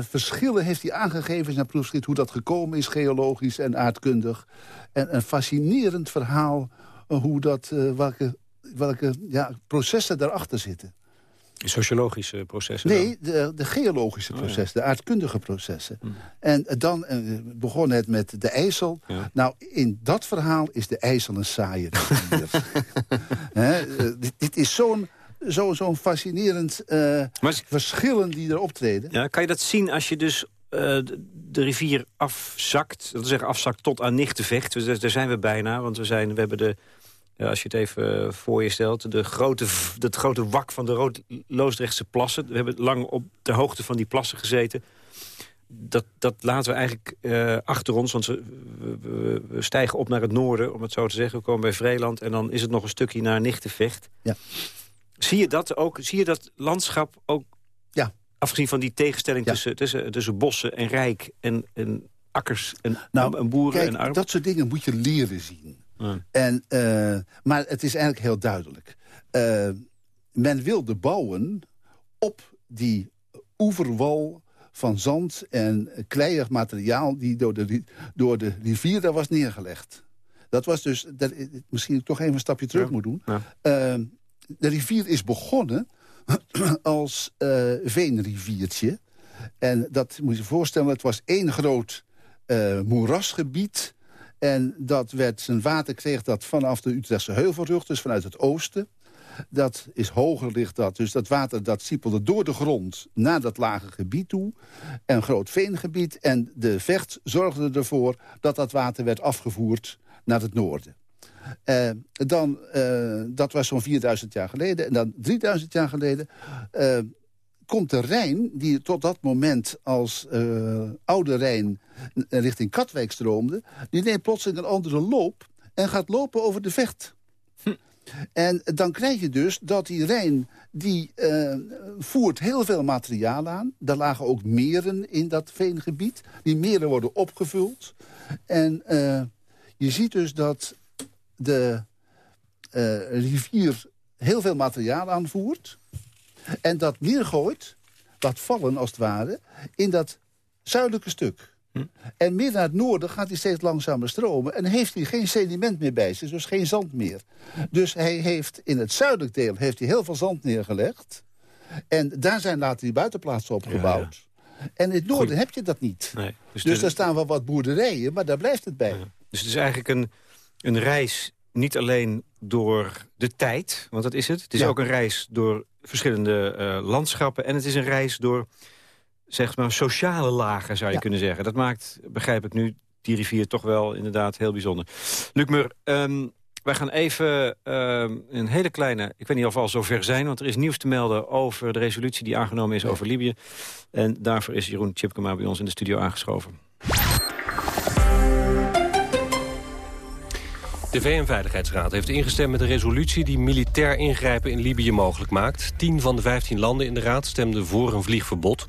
verschillen heeft hij aangegeven in zijn proefschrift... hoe dat gekomen is, geologisch en aardkundig. En een fascinerend verhaal hoe dat, welke, welke ja, processen daarachter zitten. Sociologische processen? Nee, de, de, geologische oh, processen, de aardkundige processen. Hm. En dan uh, begon het met de IJssel. Nou, in dat verhaal is de IJssel een saaie uh, dit, dit, is zo'n zo'n zo fascinerend uh, verschillen die er optreden. Ja, kan je dat zien als je dus de, de rivier afzakt, dat wil zeggen afzakt tot aan Nichtevecht. Dus daar zijn we bijna, want we, zijn, we hebben de als je het even eh, voor je stelt, de grote, het grote wak van de Loosdrechtse plassen. We hebben lang op de hoogte van die plassen gezeten. Dat, dat laten we eigenlijk uh, achter ons, want we, we, we, stijgen op naar het noorden, om het zo te zeggen. We komen bij Vreeland en dan is het nog een stukje naar Nichtenvecht. Ja. Zie je dat ook? Zie je dat landschap ook, ja. afgezien van die tegenstelling tussen, tussen, tussen bossen en rijk en, en akkers en, nou, en boeren kijk, en armen? dat soort dingen moet je leren zien. En, uh, maar het is eigenlijk heel duidelijk. Uh, men wilde bouwen op die oeverwal van zand en kleiig materiaal... die door de, door de rivier daar was neergelegd. Dat was dus, dat, misschien ik toch even een stapje terug moet doen. Ja. De rivier is begonnen als eh, veenriviertje. En dat moet je je voorstellen, het was één groot eh, moerasgebied. En dat werd, zijn water kreeg dat vanaf de Utrechtse Heuvelrug, dus vanuit het oosten. Dat is hoger ligt dat. Dus dat water dat siepelde door de grond naar dat lage gebied toe. Een groot veengebied. En de vecht zorgde ervoor dat dat water werd afgevoerd naar het noorden. Eh, dan, eh, dat was zo'n 4000 jaar geleden. En dan 3000 jaar geleden eh, komt de Rijn, die tot dat moment als eh, oude Rijn eh, richting Katwijk stroomde... die neemt plotseling een andere loop en gaat lopen over de vecht. En dan krijg je dus dat die Rijn, die eh, voert heel veel materiaal aan. Daar lagen ook meren in dat veengebied. Die meren worden opgevuld. En je ziet dus dat de rivier heel veel materiaal aanvoert. En dat neergooit, dat vallen als het ware, in dat zuidelijke stuk. En meer naar het noorden gaat hij steeds langzamer stromen... en heeft hij geen sediment meer bij zich, dus geen zand meer. Dus hij heeft in het zuidelijk deel heeft hij heel veel zand neergelegd. En daar zijn later die buitenplaatsen opgebouwd. En in het noorden heb je dat niet. Nee. Dus, Dus de- daar staan wel wat boerderijen, maar daar blijft het bij. dus het is eigenlijk een, een reis niet alleen door de tijd, want dat is het. Het is Ja. ook een reis door verschillende eh, landschappen. En het is een reis door, zeg maar, sociale lagen, zou je Ja. kunnen zeggen. Dat maakt, begrijp ik nu, die rivier toch wel inderdaad heel bijzonder. Luc Mur, ehm, wij gaan even ehm, een hele kleine... Ik weet niet of we al zover zijn, want er is nieuws te melden... over de resolutie die aangenomen is over Libië. En daarvoor is Jeroen Tjipkema bij ons in de studio aangeschoven. De VN-veiligheidsraad heeft ingestemd met een resolutie... die militair ingrijpen in Libië mogelijk maakt. Tien van de vijftien landen in de raad stemden voor een vliegverbod.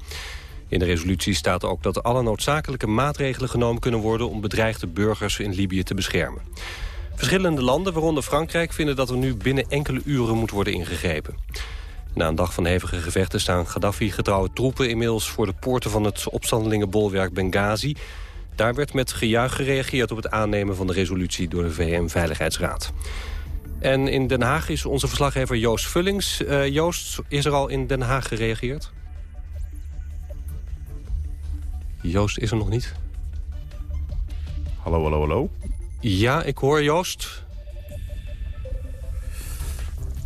In de resolutie staat ook dat alle noodzakelijke maatregelen genomen kunnen worden... om bedreigde burgers in Libië te beschermen. Verschillende landen, waaronder Frankrijk, vinden dat er nu binnen enkele uren moet worden ingegrepen. Na een dag van hevige gevechten staan Gaddafi-getrouwe troepen inmiddels voor de poorten van het opstandelingenbolwerk Benghazi. Daar werd met gejuich gereageerd op het aannemen van de resolutie door de VN-veiligheidsraad. En in Den Haag is onze verslaggever Joost Vullings. Eh, Joost, is er al in Den Haag gereageerd? Joost is er nog niet. Hallo, hallo, hallo. Ja, ik hoor Joost.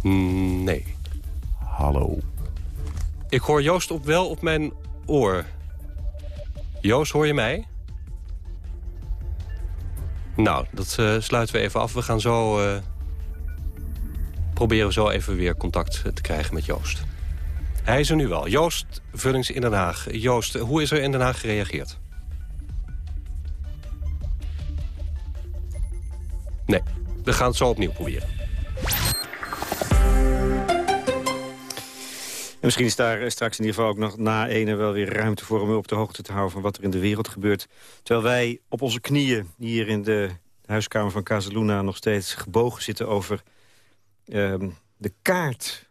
Nee. Hallo. Ik hoor Joost op wel op mijn oor. Joost, hoor je mij? Nou, dat eh, sluiten we even af. We gaan zo... eh, proberen zo even weer contact eh, te krijgen met Joost. Hij is er nu wel. Joost Vullings in Den Haag. Joost, hoe is er in Den Haag gereageerd? Nee, we gaan het zo opnieuw proberen. Misschien is daar eh, straks in ieder geval ook nog na ene wel weer ruimte voor... om u op de hoogte te houden van wat er in de wereld gebeurt. Terwijl wij op onze knieën hier in de huiskamer van Casaluna... nog steeds gebogen zitten over ehm, de kaart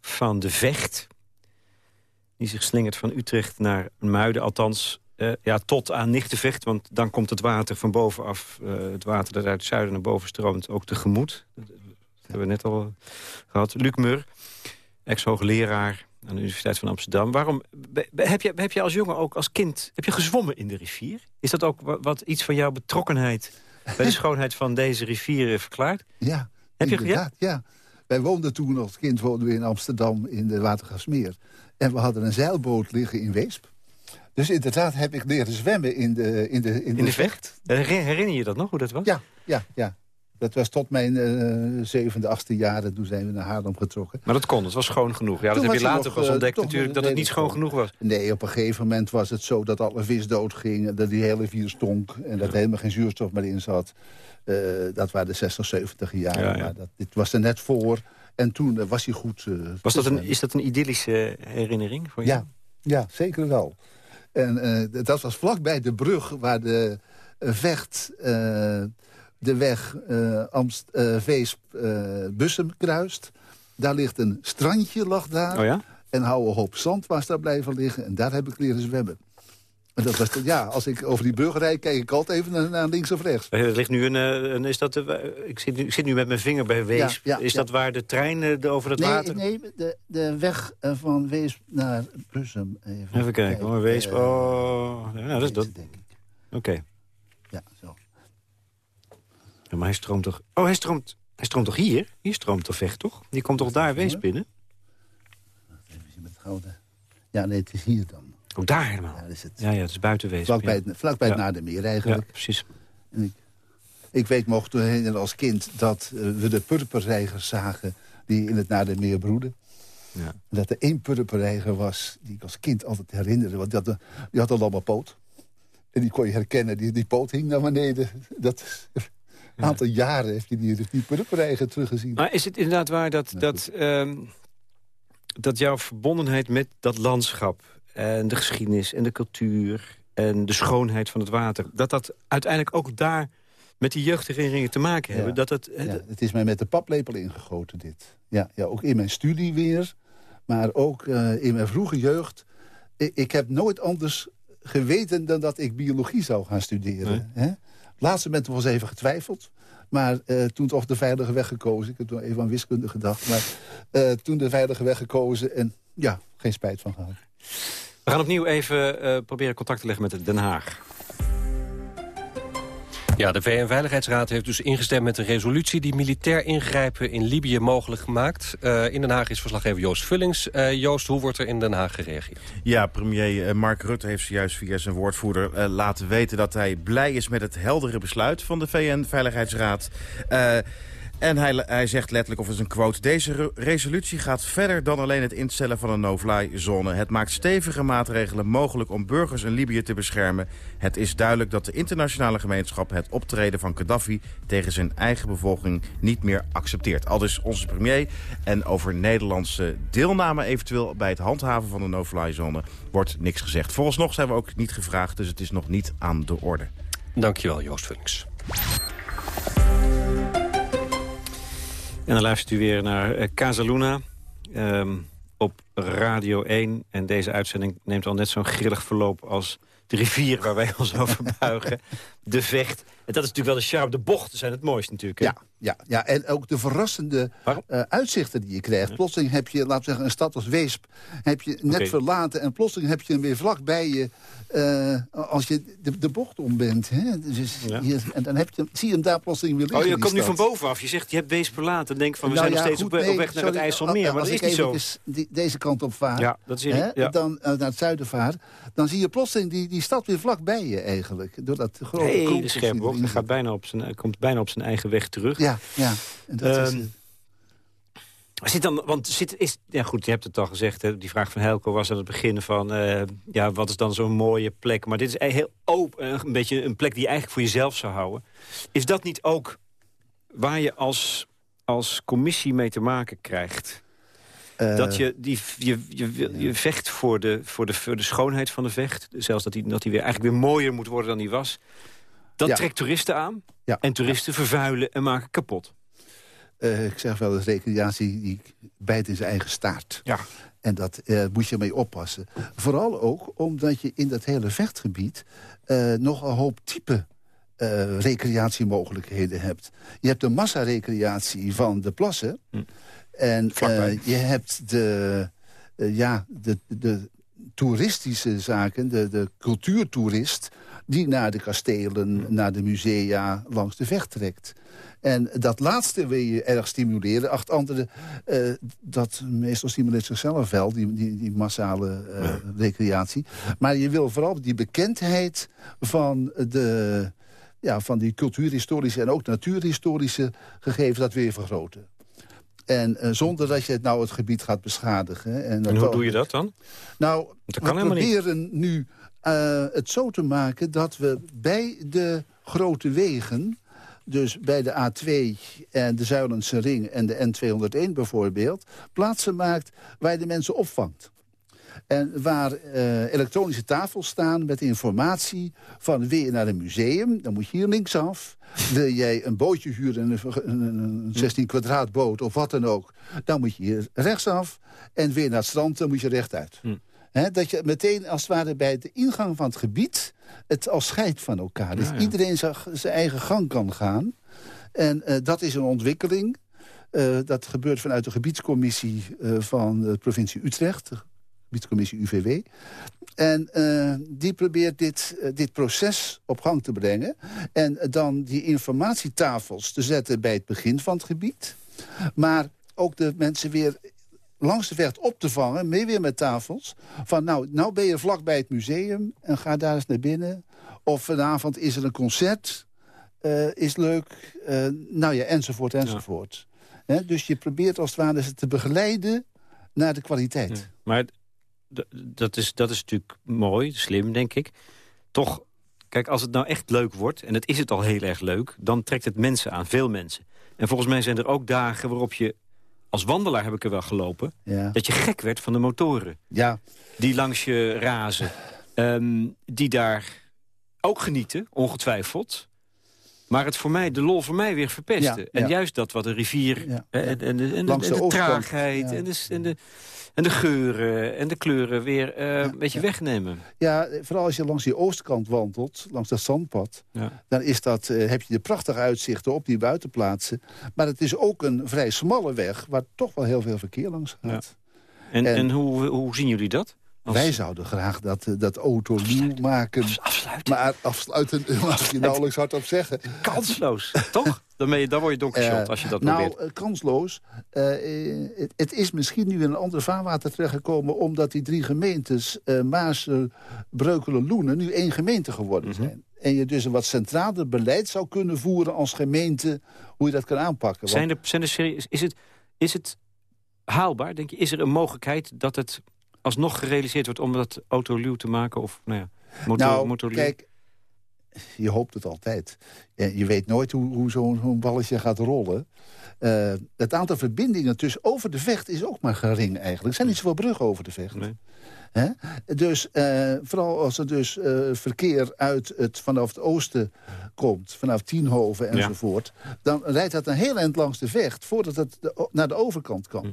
van de vecht... die zich slingert van Utrecht naar Muiden. Althans, eh, ja, tot aan Nichtenvecht, want dan komt het water van bovenaf... eh, het water dat uit het zuiden naar boven stroomt, ook tegemoet. Dat hebben we net al gehad. Luc Mur, ex-hoogleraar aan de Universiteit van Amsterdam. Waarom heb je, heb je als jongen ook als kind heb je gezwommen in de rivier? Is dat ook wa- wat iets van jouw betrokkenheid bij de schoonheid van deze rivier eh, verklaart? Ja, Heb je- inderdaad, ja? Wij woonden toen als kind woonden we in Amsterdam in de Watergasmeer. En we hadden een zeilboot liggen in Weesp. Dus inderdaad heb ik leren zwemmen in de, in de, In de vecht? Herinner je dat nog, hoe dat was? Ja, ja, ja. Dat was tot mijn eh, zevende, achtste jaar. En toen zijn we naar Haarlem getrokken. Maar dat kon, het was schoon genoeg. Ja, dat heb je later nog, pas eh, ontdekt natuurlijk, dat het niet schoon genoeg was. Nee, op een gegeven moment was het zo dat alle vis doodging. Dat die hele vier stonk. En dat er helemaal geen zuurstof meer in zat. Eh, dat waren de 60, 70 jaren. Ja, ja. Maar dat, dit was er net voor. En toen was hij goed. Was dat een, is dat een idyllische herinnering voor je? Ja, ja, zeker wel. En dat was vlakbij de brug waar de vecht de weg eh Amst, eh, Veesp, eh, Bussum kruist. Daar ligt een strandje, lag daar. Oh ja? En oude hoop zand was daar blijven liggen. En daar heb ik leren zwemmen. En dat was, ja, als ik over die burger rijd, kijk ik altijd even naar, naar links of rechts. Er ligt nu een... een is dat, de- ik, zit nu, ik zit nu met mijn vinger bij Wees. Ja, ja, is ja. dat waar de trein de- over het Nee, water... nee de, de weg van Wees naar Bussum. Even, Even kijken hoor, Wees. Eh, Oh, nou, dat is dat. Oké. Ja, zo. Ja, maar hij stroomt toch... Oh, hij stroomt, hij stroomt toch hier? Hier stroomt toch weg, toch? Die komt toch daar Wees binnen? Even zien met het gouden. Ja, nee, het is hier dan. Ook daar helemaal. Ja, is het. Ja, ja, het is buiten Wees. Vlakbij, ja. het, vlakbij het Ja. Nadermeer Ja, eigenlijk. precies. En ik, ik weet nog toen als kind dat eh, we de purperreigers zagen... die in het Nadermeer broeden. Ja. Dat er één purperreiger was die ik als kind altijd herinnerde. Want die had, die had een lamme poot. En die kon je herkennen, die, die poot hing naar beneden. Dat, een aantal jaren heb je die, die purperreiger teruggezien. Maar is het inderdaad waar dat, Ja, dat, ehm, dat jouw verbondenheid met dat landschap... en de geschiedenis en de cultuur en de schoonheid van het water... dat dat uiteindelijk ook daar met die jeugdherinneringen te maken Ja. hebben? Dat het, eh, Ja, het is mij met de paplepel ingegoten, dit. Ja, ja, ook in mijn studie weer. Maar ook eh, in mijn vroege jeugd. Ik, ik heb nooit anders geweten dan dat ik biologie zou gaan studeren. Hè? Laatste moment was even getwijfeld. Maar eh, toen toch de veilige weg gekozen. Ik heb toen even aan wiskunde gedacht. Maar eh, toen de veilige weg gekozen. En ja, geen spijt van gehad. We gaan opnieuw even eh, proberen contact te leggen met Den Haag. Ja, de VN-veiligheidsraad heeft dus ingestemd met een resolutie... die militair ingrijpen in Libië mogelijk gemaakt. Eh, in Den Haag is verslaggever Joost Vullings. Eh, Joost, hoe wordt er in Den Haag gereageerd? Ja, premier eh, Mark Rutte heeft zojuist via zijn woordvoerder laten weten... dat hij blij is met het heldere besluit van de VN-veiligheidsraad. En hij, hij zegt letterlijk, of het is een quote... deze re- resolutie gaat verder dan alleen het instellen van een no-fly-zone. Het maakt stevige maatregelen mogelijk om burgers in Libië te beschermen. Het is duidelijk dat de internationale gemeenschap... het optreden van Gaddafi tegen zijn eigen bevolking niet meer accepteert. Al dus onze premier. En over Nederlandse deelname eventueel bij het handhaven van de no-fly-zone... wordt niks gezegd. Vooralsnog zijn we ook niet gevraagd, dus het is nog niet aan de orde. Dankjewel, Joost Vullings. En dan luistert u weer naar eh, Casaluna ehm, op Radio 1. En deze uitzending neemt al net zo'n grillig verloop als de rivier waar wij ons over buigen. De vecht. En dat is natuurlijk wel de charme. De bochten zijn het mooist natuurlijk. hè? Ja, ja, ja, en ook de verrassende eh, uitzichten die je krijgt. Plotseling heb je, laten we zeggen, een stad als Weesp... heb je net verlaten en plotseling heb je hem weer vlak bij je... eh, als je de, de bocht om bent. Hè? Dus Ja. hier, en dan heb je, zie je hem daar plotseling weer Oh, je komt nu van bovenaf. Je zegt, je hebt Wees verlaten. Dan denk van, we Nou zijn nog steeds goed, op, weg naar het IJsselmeer. als- Maar dat is niet zo. die, deze kant op vaar, Ja, dat zie je hè, dan eh, naar het zuiden vaar... dan zie je plotseling die, die stad weer vlak bij je eigenlijk. Door dat grote Kronkels scherpe bocht. Hij gaat bijna op zijn, komt bijna op zijn eigen weg terug. Ja, ja. En dat is, Ehm, Zit dan, want zit, is, ja goed, je hebt het al gezegd, hè, die vraag van Helco was aan het begin van... eh, ja, wat is dan zo'n mooie plek? Maar dit is heel open, een beetje een plek die je eigenlijk voor jezelf zou houden. Is dat niet ook waar je als, als commissie mee te maken krijgt? eh, dat je, die, je, je, je vecht voor de, voor, de, voor de schoonheid van de vecht. Zelfs dat die, dat die weer, eigenlijk weer mooier moet worden dan die was. Dat Ja. trekt toeristen aan. Ja. En toeristen vervuilen en maken kapot. eh, ik zeg wel eens, recreatie die bijt in zijn eigen staart. Ja. En dat eh, moet je mee oppassen. Vooral ook omdat je in dat hele vechtgebied... eh, nog een hoop type recreatiemogelijkheden hebt. Je hebt de massarecreatie van de plassen. Hm. En je hebt de, ja, de, de toeristische zaken, de, de cultuurtoerist... die naar de kastelen, naar de musea langs de vecht trekt. En dat laatste wil je erg stimuleren. Acht andere, eh, dat meestal stimuleert zichzelf wel, die, die, die massale eh, recreatie. Maar je wil vooral die bekendheid van, de, ja, van die cultuurhistorische en ook natuurhistorische gegevens, dat je vergroten. En eh, zonder dat je het nou het gebied gaat beschadigen. En, En hoe doe je dat dan? Nou, dat kan we helemaal niet. proberen nu eh, het zo te maken dat we bij de grote wegen... dus bij de A2 en de Zuilense Ring en de N201 bijvoorbeeld... plaatsen maakt waar je de mensen opvangt. En waar eh, elektronische tafels staan met informatie van je naar een museum, dan moet je hier linksaf. Wil jij een bootje huren, een, een, een 16 kwadraat boot of wat dan ook, dan moet je hier rechtsaf. En weer naar het strand, dan moet je rechtuit. Hm. Dat je meteen als het ware bij de ingang van het gebied het al scheidt van elkaar. Dus Ja, ja. iedereen zijn, eigen gang kan gaan. En eh, dat is een ontwikkeling. Eh, dat gebeurt vanuit de gebiedscommissie eh, van de provincie Utrecht. De gebiedscommissie UVW. En die probeert dit, dit proces op gang te brengen. En dan die informatietafels te zetten bij het begin van het gebied. Maar ook de mensen weer langs de weg op te vangen, mee weer met tafels. Van nou, nou ben je vlakbij het museum en ga daar eens naar binnen. Of vanavond is er een concert, eh, is leuk. eh, nou ja, enzovoort, enzovoort. Dus je probeert als het ware ze te begeleiden naar de kwaliteit. Ja. Maar dat is, dat is natuurlijk mooi, slim, denk ik. Toch, kijk, als het nou echt leuk wordt... en het is het al heel erg leuk... dan trekt het mensen aan, veel mensen. En volgens mij zijn er ook dagen waarop je... als wandelaar heb ik er wel gelopen... Ja, dat je gek werd van de motoren. ja. Die langs je razen. Ehm, die daar ook genieten, ongetwijfeld. Maar het voor mij, de lol voor mij weer verpesten. En juist dat wat de rivier... En, en, de, en, de, Langs en de de overkant, traagheid en, de, en, de, en de geuren en de kleuren weer eh, een beetje wegnemen. ja, vooral als je langs die oostkant wandelt, langs dat zandpad... Dan is dat, eh, heb je de prachtige uitzichten op die buitenplaatsen. Maar het is ook een vrij smalle weg... waar toch wel heel veel verkeer langs gaat. En, en, En- hoe, hoe zien jullie dat? Als- Wij zouden graag dat, eh, dat auto nieuw maken. Afsluiten. Maar afsluiten mag je nauwelijks hardop zeggen. Kansloos, toch? Dan, ben je, dan word je Don Quixote Eh, als je dat nou, probeert. eh, kansloos. Het, het is misschien nu in een ander vaarwater terechtgekomen... omdat die drie gemeentes, eh Maarsen, Breukelen, Loenen... nu één gemeente geworden Mhm. zijn. En je dus een wat centraler beleid zou kunnen voeren als gemeente... hoe je dat kan aanpakken. Zijn er, zijn er serieus, is, het, is het haalbaar, denk je? Is er een mogelijkheid dat het alsnog gerealiseerd wordt... om dat autoluw te maken? Of, nou ja, motor, nou, motorluw? kijk, je hoopt het altijd. En je weet nooit hoe, hoe zo'n balletje gaat rollen. Eh, het aantal verbindingen tussen over de vecht is ook maar gering eigenlijk. Er zijn niet zoveel bruggen over de vecht. Nee. Hè? Dus eh, vooral als er dus eh, verkeer uit het, vanaf het oosten komt... vanaf Tienhoven enzovoort... dan rijdt dat een heel eind langs de vecht... voordat het de- naar de overkant kan. Hm.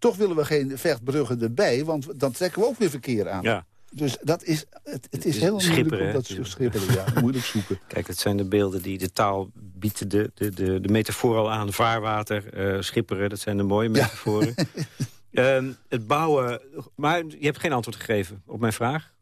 Toch willen we geen vechtbruggen erbij... want dan trekken we ook weer verkeer aan. Ja, Dus dat is, het, het is heel moeilijk om dat te schipperen. Ja, moeilijk zoeken. kijk, het zijn de beelden die de taal biedt... de, de, de, de metafoor al aan, vaarwater, eh, schipperen... dat zijn de mooie metaforen. Ehm, het bouwen... Maar je hebt geen antwoord gegeven op mijn vraag.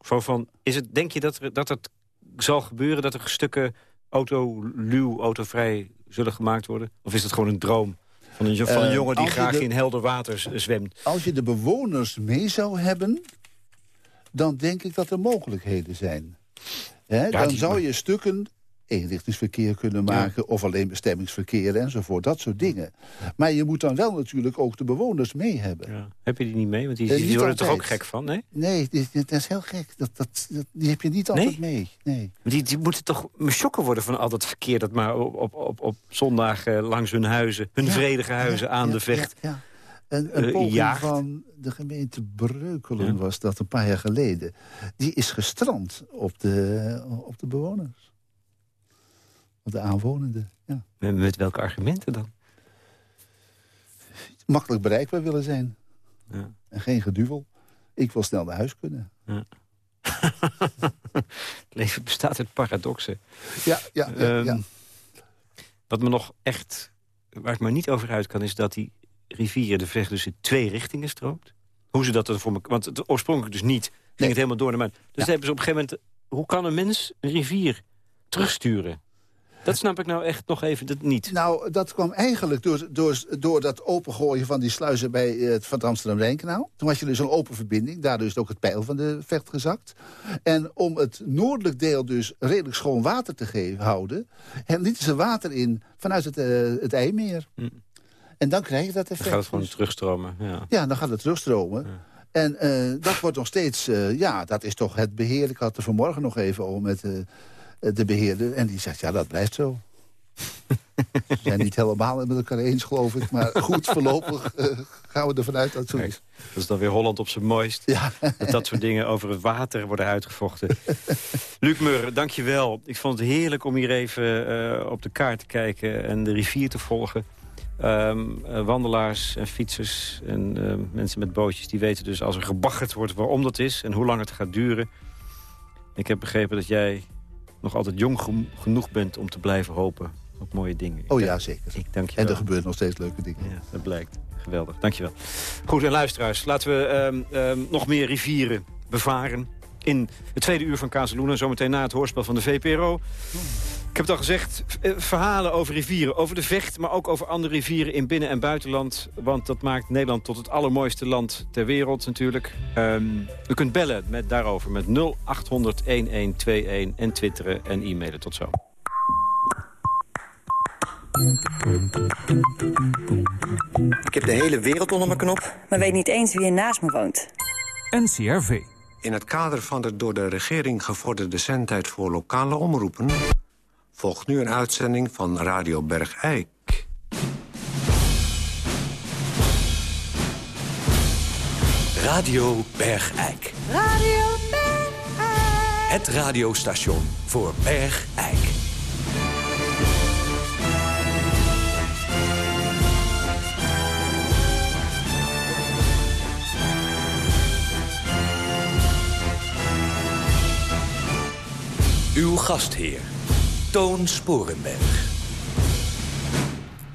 Van, van, is het, denk je dat, er, dat het zal gebeuren... dat er stukken autoluw, autovrij zullen gemaakt worden? Of is het gewoon een droom van een, van een Eh, jongen die graag de- in helder water zwemt? Als je de bewoners mee zou hebben... dan denk ik dat er mogelijkheden zijn. Hè, dan die- zou je stukken eenrichtingsverkeer kunnen maken... of alleen bestemmingsverkeer enzovoort, dat soort dingen. Maar je moet dan wel natuurlijk ook de bewoners mee hebben. Ja. Heb je die niet mee? Want die, Eh, die worden er toch ook gek van, nee? Nee, dit is heel gek. Dat, dat, dat- die heb je niet altijd mee. Nee. Die, die moeten toch chokken worden van al dat verkeer... dat maar op, op, op, op zondag langs hun huizen, hun Ja, vredige huizen aan de vecht... Een, een Eh, poging van de gemeente Breukelen Ja. was dat een paar jaar geleden. Die is gestrand op de, op de bewoners. Op de aanwonenden, ja. Met, welke argumenten dan? Makkelijk bereikbaar willen zijn. Ja. En geen geduvel. Ik wil snel naar huis kunnen. Het leven bestaat uit paradoxen. Ja, ja, ja. ja. Ehm, Wat me nog echt, waar ik maar niet over uit kan... is dat die rivier de vecht dus in twee richtingen stroomt. Hoe ze dat dan voor me... Want het oorspronkelijk dus niet. Ging Nee. het helemaal door naar mij. Dus Ja. hebben ze op een gegeven moment... Hoe kan een mens een rivier terugsturen? Dat snap ik nou echt nog even dat niet. Nou, dat kwam eigenlijk door, door, door dat opengooien van die sluizen bij eh, het van het Amsterdam-Rijnkanaal. Toen had je dus een open verbinding, daardoor is ook het pijl van de vecht gezakt. En om het noordelijk deel dus redelijk schoon water te geven, houden... en lieten ze water in vanuit het, eh, het IJmeer. Hm. En dan krijg je dat Dan effect. gaat het gewoon terugstromen. Ja. ja, dan gaat het terugstromen. Ja. En eh, dat wordt nog steeds, ja, dat is toch het beheer. Ik had er vanmorgen nog even over met de beheerder. En die zegt, ja, dat blijft zo. We zijn niet helemaal met elkaar eens, geloof ik. Maar goed, voorlopig uh, gaan we ervan uit dat het zo is. Dat is dan weer Holland op zijn mooist. Ja. Dat dat soort dingen over het water worden uitgevochten. Luc Murren, dank je wel. Ik vond het heerlijk om hier even uh, op de kaart te kijken en de rivier te volgen. Um, uh, wandelaars en fietsers en mensen met bootjes... die weten dus als er gebaggerd wordt waarom dat is... en hoe lang het gaat duren. Ik heb begrepen dat jij nog altijd jong genoeg bent... om te blijven hopen op mooie dingen. Oh ja, zeker. Ik dank je en er gebeuren nog steeds leuke dingen. Ja, dat blijkt. Geweldig. Dank je wel. Goed, en luisteraars, laten we um, um, nog meer rivieren bevaren... in het tweede uur van Kazeluna, zometeen na het hoorspel van de VPRO... Ik heb het al gezegd, verhalen over rivieren, over de vecht... maar ook over andere rivieren in binnen- en buitenland. Want dat maakt Nederland tot het allermooiste land ter wereld natuurlijk. Um, u kunt bellen met, daarover met 0800-1121 en twitteren en e-mailen. Tot zo. Ik heb de hele wereld onder mijn knop. Maar weet niet eens wie er naast me woont. NCRV. In het kader van de door de regering gevorderde zendtijd voor lokale omroepen... volgt nu een uitzending van Radio Bergijk. Radio Bergijk. Radio Bergijk. Het radiostation voor Bergijk. Uw gastheer, Toon Sporenberg.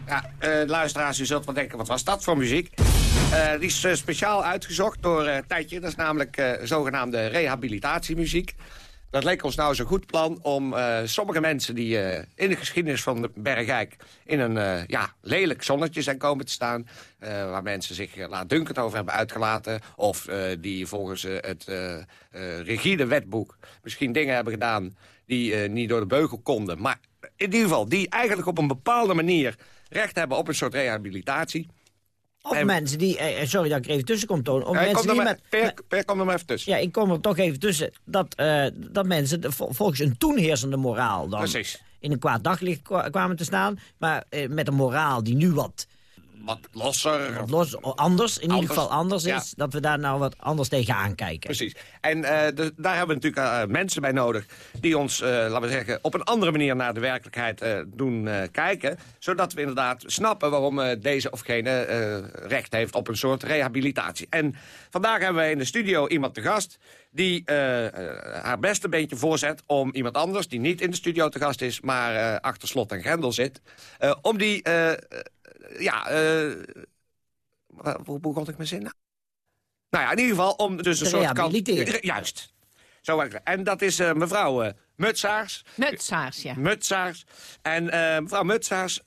Ja, uh, luisteraars, u zult wel denken, wat was dat voor muziek? Uh, die is uh, speciaal uitgezocht door Tijdje. Dat is namelijk zogenaamde rehabilitatiemuziek. Dat leek ons nou zo'n goed plan om sommige mensen die in de geschiedenis van de Bergijk... in een ja, lelijk zonnetje zijn komen te staan... waar mensen zich laatdunkend over hebben uitgelaten... of die volgens het rigide wetboek misschien dingen hebben gedaan... die niet door de beugel konden. Maar in ieder geval, die eigenlijk op een bepaalde manier recht hebben op een soort rehabilitatie. Of en, mensen die, eh, sorry dat ik er even tussen kom tonen. Of ja, mensen kom die met, per, per, kom er maar even tussen. Ja, ik kom er toch even tussen. Dat, uh, dat mensen de, volgens een toenheersende moraal dan Precies. in een kwaad daglicht kwamen te staan. Maar uh, met een moraal die nu wat wat losser. Wat los, anders, in anders, ieder geval anders is. ja. Dat we daar nou wat anders tegenaan kijken. Precies. En uh, de, daar hebben we natuurlijk uh, mensen bij nodig... die ons, uh, laten we zeggen, op een andere manier naar de werkelijkheid doen kijken. Zodat we inderdaad snappen waarom deze of gene recht heeft op een soort rehabilitatie. En vandaag hebben we in de studio iemand te gast... die haar beste beentje voorzet om iemand anders... die niet in de studio te gast is, maar achter slot en grendel zit... om die ja, uh, hoe begon ik mijn zin nou? Nou ja, in ieder geval om dus een soort kant... Juist. Zo, en dat is uh, mevrouw uh, Mutsaars. Mutsaars, ja. Mutsaars. En mevrouw Mutsaars,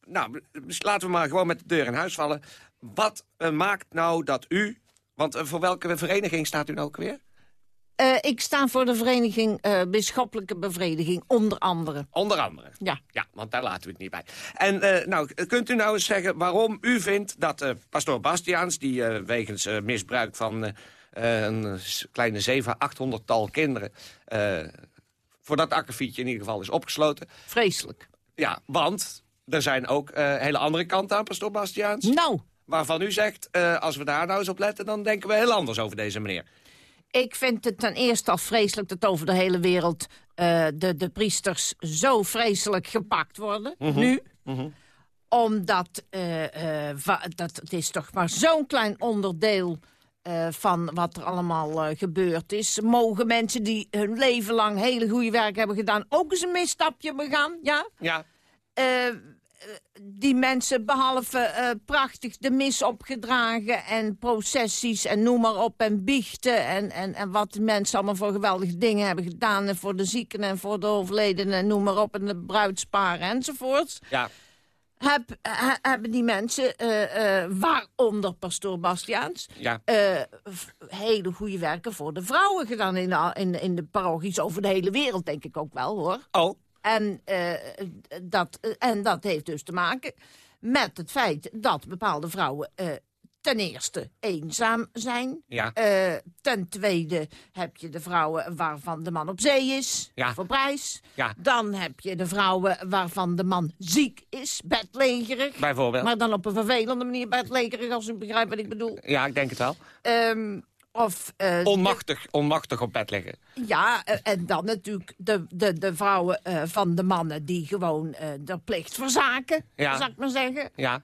nou, laten we maar gewoon met de deur in huis vallen. Wat maakt nou dat u... Want voor welke vereniging staat u nou ook weer? Uh, ik sta voor de vereniging uh, Bisschoppelijke Bevrediging, onder andere. Onder andere? Ja. Ja, want daar laten we het niet bij. En uh, nou, kunt u nou eens zeggen waarom u vindt dat pastoor Bastiaans... die wegens misbruik van een kleine 700, 800 tal kinderen... voor dat akkefietje in ieder geval is opgesloten. Vreselijk. Ja, want er zijn ook hele andere kanten aan pastoor Bastiaans. Nou. Waarvan u zegt, als we daar nou eens op letten... dan denken we heel anders over deze meneer. Ik vind het ten eerste al vreselijk dat over de hele wereld uh, de, de priesters zo vreselijk gepakt worden. Mhm. Mm -hmm. Nu. Mm -hmm. Omdat uh, uh, dat, het is toch maar zo'n klein onderdeel van wat er allemaal gebeurd is. Mogen mensen die hun leven lang hele goede werk hebben gedaan... ook eens een misstapje begaan? Ja. Ja die mensen behalve uh, prachtig de mis opgedragen... en processies en noem maar op en biechten... En, en, en wat de mensen allemaal voor geweldige dingen hebben gedaan... en voor de zieken en voor de overledenen en noem maar op... en de bruidsparen enzovoort. Ja. Heb, he, hebben die mensen, uh, uh, waaronder pastoor Bastiaans... Ja. hele goede werken voor de vrouwen gedaan in de, in, in de parochies... over de hele wereld, denk ik ook wel, hoor. Oh. En, uh, dat, en dat heeft dus te maken met het feit dat bepaalde vrouwen uh, ten eerste eenzaam zijn. Ja. Eh, ten tweede heb je de vrouwen waarvan de man op zee is, Ja. voor prijs. Ja. Dan heb je de vrouwen waarvan de man ziek is, bedlegerig. Bijvoorbeeld. Maar dan op een vervelende manier bedlegerig, als u begrijpt wat ik bedoel. Ja, ik denk het wel. Ehm, of, eh, Onmachtig, onmachtig op bed liggen. ja, eh, en dan natuurlijk de, de, de vrouwen eh, van de mannen die gewoon eh de plicht verzaken, Ja. zou ik maar zeggen. Ja.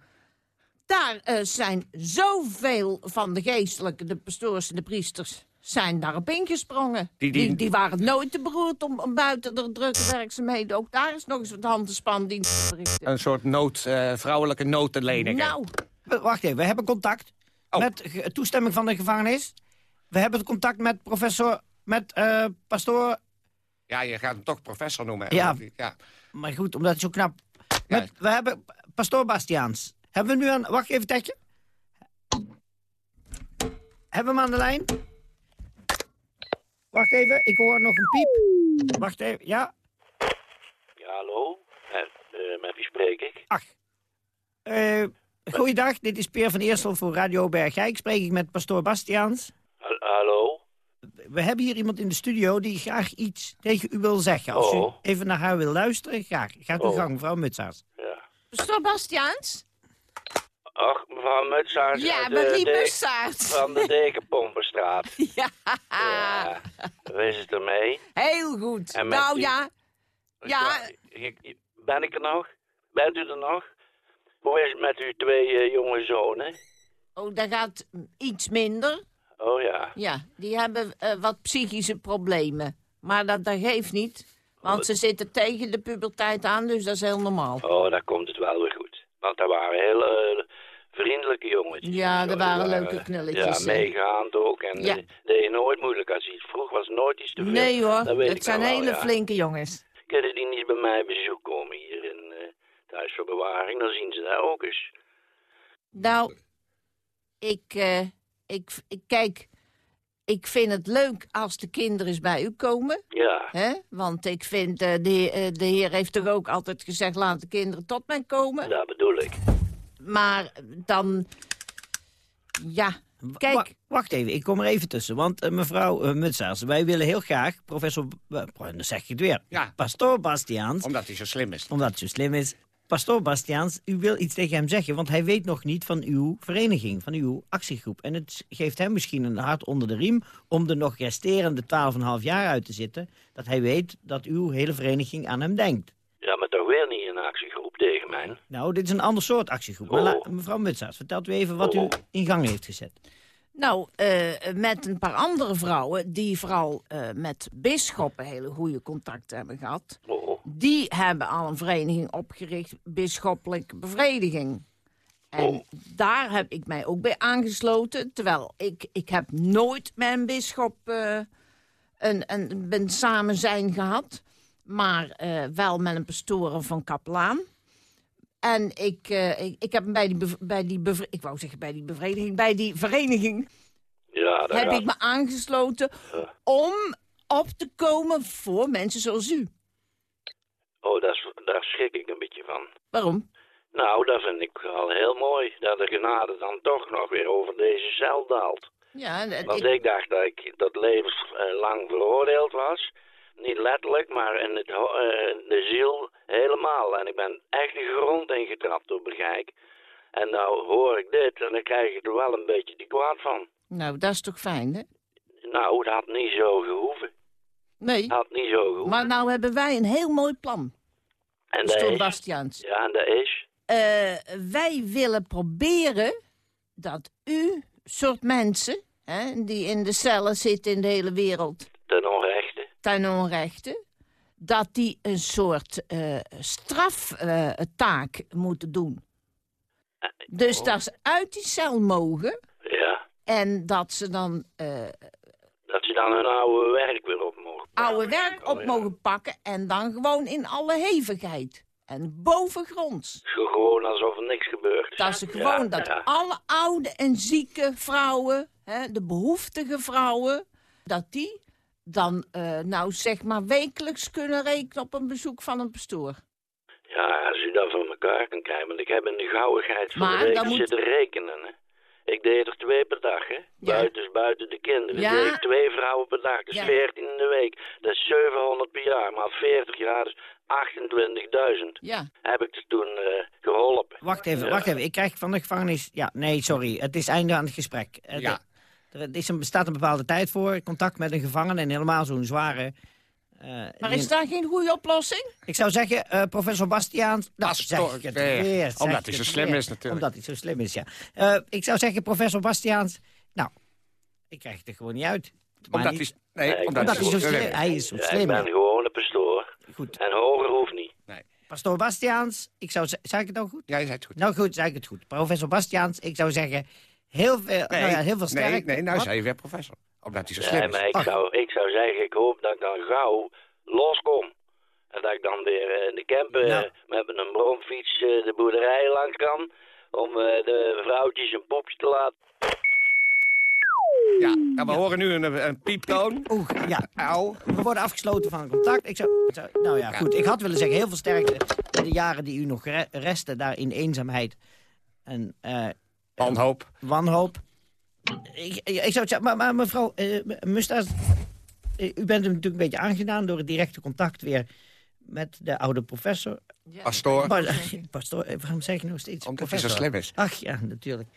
Daar eh, zijn zoveel van de geestelijke, de pastoors en de priesters, zijn daarop ingesprongen. Die- Die, die- die, waren nooit te beroerd om, om buiten de drukke werkzaamheden. Ook daar is nog eens wat hand- en spandienst te verrichten. Een soort nood, eh, vrouwelijke noodlening. Nou, Wacht even, we hebben contact Oh. met toestemming van de gevangenis. We hebben contact met professor, met eh, pastoor. Ja, je gaat hem toch professor noemen. hè, Ja. ja. Maar goed, omdat het zo knap... Met, we hebben pastoor Bastiaans. Hebben we nu aan... Wacht even, Tetje. Hebben we hem aan de lijn? Wacht even, ik hoor nog een piep. Wacht even, ja. Ja, hallo? Met, eh, met wie spreek ik? Eh goeiedag, dit is Peer van Eersel voor Radio Bergijk. Spreek ik met pastoor Bastiaans. Ha- hallo? We hebben hier iemand in de studio die graag iets tegen u wil zeggen. Als Oh. u even naar haar wil luisteren, graag. Gaat uw Oh. gang, mevrouw Mutsaars. pastoor Bastiaans? Ach, mevrouw Mutsaars. Ja, Marie Mutsaars. Van de Dekenpompenstraat. Ja. Ja. Hoe is het ermee? Heel goed. Nou die- ja, ja, Ben ik er nog? Bent u er nog? Hoe is het met uw twee eh, jonge zonen? oh, dat gaat iets minder. Oh ja. Ja, die hebben eh, wat psychische problemen. Maar dat, dat geeft niet. Want ze zitten tegen de puberteit aan, dus dat is heel normaal. Oh, daar komt het wel weer goed. Want dat waren hele eh, vriendelijke jongetjes. Ja, dat waren leuke knulletjes, Ja, meegaand ook. En Ja. eh, deed je nooit moeilijk. Als hij iets vroeg, was nooit iets te veel. Nee hoor, het zijn nou wel, hele ja. flinke jongens. Kunnen die niet bij mij bezoek komen hier in eh thuis voor bewaring? Dan zien ze daar ook eens. Nou, ik, eh, ik, ik kijk, ik vind het leuk als de kinderen eens bij u komen. Ja. Hè? Want ik vind, eh, de, heer- eh, de heer heeft toch ook altijd gezegd, laat de kinderen tot mij komen. Dat bedoel ik. Maar dan, ja, kijk. Wa- wacht even, ik kom er even tussen. Want eh, mevrouw uh, Mutsaars, wij willen heel graag professor... eh, dan zeg ik het weer. Ja. Pastoor Bastiaans. Omdat hij zo slim is. Omdat hij zo slim is. Pastoor Bastiaans, u wil iets tegen hem zeggen, want hij weet nog niet van uw vereniging, van uw actiegroep. En het geeft hem misschien een hart onder de riem om de nog resterende 12,5 jaar uit te zitten, dat hij weet dat uw hele vereniging aan hem denkt. Ja, maar toch weer niet een actiegroep tegen mij. Nou, dit is een ander soort actiegroep. Maar la- mevrouw Mutsaars, vertelt u even wat u in gang heeft gezet. Nou, eh, met een paar andere vrouwen, die vooral eh, met bisschoppen hele goede contacten hebben gehad. Die hebben al een vereniging opgericht, Bisschoppelijke Bevrediging. En daar heb ik mij ook bij aangesloten. Terwijl ik, ik heb nooit met een bisschop eh, een, een, een samen zijn gehad. Maar eh, wel met een pastoren van kapelaan. En ik, eh, ik, ik heb bij die, bij die ik wou zeggen bij die bevrediging, bij die vereniging Ja, heb gaat. ik me aangesloten om op te komen voor mensen zoals u. Is, daar schrik ik een beetje van. Waarom? Nou, dat vind ik al heel mooi. Dat de genade dan toch nog weer over deze cel daalt. Ja, en Want ik- ik dacht dat ik dat levenslang veroordeeld was. Niet letterlijk, maar in het, eh, de ziel helemaal. En ik ben echt de grond ingetrapt door Begijk. En nou hoor ik dit en dan krijg ik er wel een beetje de kwaad van. nou, dat is toch fijn, hè? Nou, dat had niet zo gehoeven. Nee. Dat had niet zo gehoeven. Maar nou hebben wij een heel mooi plan, en is... Bastiaans. Ja, en dat is... Eh, wij willen proberen dat u, soort mensen, hè, die in de cellen zitten in de hele wereld, ten onrechte. ten onrechte, dat die een soort eh straftaak moeten doen. Dus dat ze uit die cel mogen Ja. en dat ze dan eh, Dat ze dan hun oude werk weer op. oude werk op mogen pakken en dan gewoon in alle hevigheid. En bovengronds. Gewoon alsof er niks gebeurd is. Dat ze gewoon, dat alle oude en zieke vrouwen, hè, de behoeftige vrouwen, dat die dan, eh, nou zeg maar, wekelijks kunnen rekenen op een bezoek van een pastoor. Ja, als u dat van elkaar kan krijgen. Want ik heb in de gauwigheid van Maar de week moet- zitten rekenen. Ik deed er twee per dag, hè? Buiten, dus buiten de kinderen. Ja. deed ik twee vrouwen per dag. Dus Ja. 14 in de week. Dat is 700 per jaar. Maar 40 jaar is 28.000. Ja. Heb ik dus toen eh, geholpen. Wacht even, Ja. wacht even. Ik krijg van de gevangenis... Ja, nee, sorry. Het is einde aan het gesprek. Eh, Ja. Er is een, bestaat een bepaalde tijd voor. Contact met een gevangene en helemaal zo'n zware... eh, Maar is daar geen goede oplossing? Ik zou zeggen, eh, professor Bastiaans... Nou, zeg ik het weer. Omdat hij zo slim weer. is natuurlijk. Omdat hij zo slim is, ja. Eh, ik zou zeggen, professor Bastiaans... Nou, ik krijg het er gewoon niet uit. Maar Omdat niet- hij... Nee, Nee, omdat, omdat hij zo slim Hij is zo Ja, ik slim. ben gewoon een pastoor. Goed. En hoger hoeft niet. Pastoor Bastiaans, ik zou zeggen... Zei ik het nou goed? Jij zei het goed. Nou goed, zei ik het goed. Professor Bastiaans, ik zou zeggen... Heel veel, Nee, nou ja, heel veel nee, sterk. nee, nou Wat? zei je weer professor. Omdat hij zo slim Nee, is. maar ik Ach. zou, ik zou zeggen, ik hoop dat ik dan gauw loskom. En dat ik dan weer eh, in de camper Nou. eh, met een bromfiets eh, de boerderij langs kan. Om eh, de vrouwtjes een poepje te laten. Ja, en we horen nu een, een pieptoon. Oeh, ja. Auw. We worden afgesloten van contact. Ik zou, nou ja, goed. Ik had willen zeggen, heel veel sterkte in de jaren die u nog re- resten daar in eenzaamheid en eh, Wanhoop. wanhoop. Ik, ik zou het zeggen, maar, maar mevrouw eh eh, u bent hem natuurlijk een beetje aangedaan door het directe contact weer met de oude professor. Pastoor. Maar, pastoor, eh, waarom zeg je nou steeds Omdat hij professor? zo slim is. Ach ja, natuurlijk.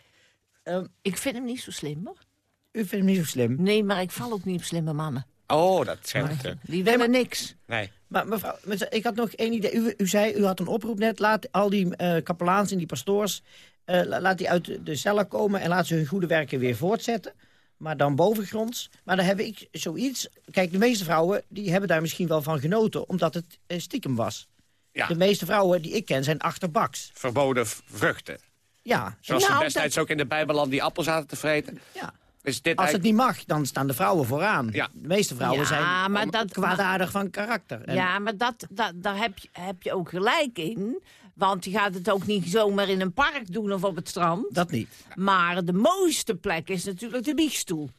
Ehm, Ik vind hem niet zo slim, hoor. u vindt hem niet zo slim. Nee, maar ik val ook niet op slimme mannen. Oh, dat zegt hij. Die willen niks. Nee. Maar mevrouw, ik had nog één idee. U, u zei, u had een oproep net. Laat al die eh kapelaans en die pastoors... eh, la- laat die uit de, cellen komen en laat ze hun goede werken weer voortzetten. Maar dan bovengronds. Maar dan heb ik zoiets... Kijk, de meeste vrouwen die hebben daar misschien wel van genoten... omdat het eh, stiekem was. Ja. De meeste vrouwen die ik ken zijn achterbaks. Verboden vruchten. Ja, Zoals Nou, ze destijds ook in de Bijbelland die appels zaten te vreten. ja. Is dit Als het niet mag, dan staan de vrouwen vooraan. Ja. De meeste vrouwen Ja, zijn maar dat- kwaadaardig van karakter. En- Ja, maar dat, dat, daar heb je, heb je ook gelijk in. Want je gaat het ook niet zomaar in een park doen of op het strand. Dat niet. Maar de mooiste plek is natuurlijk de biechtstoel.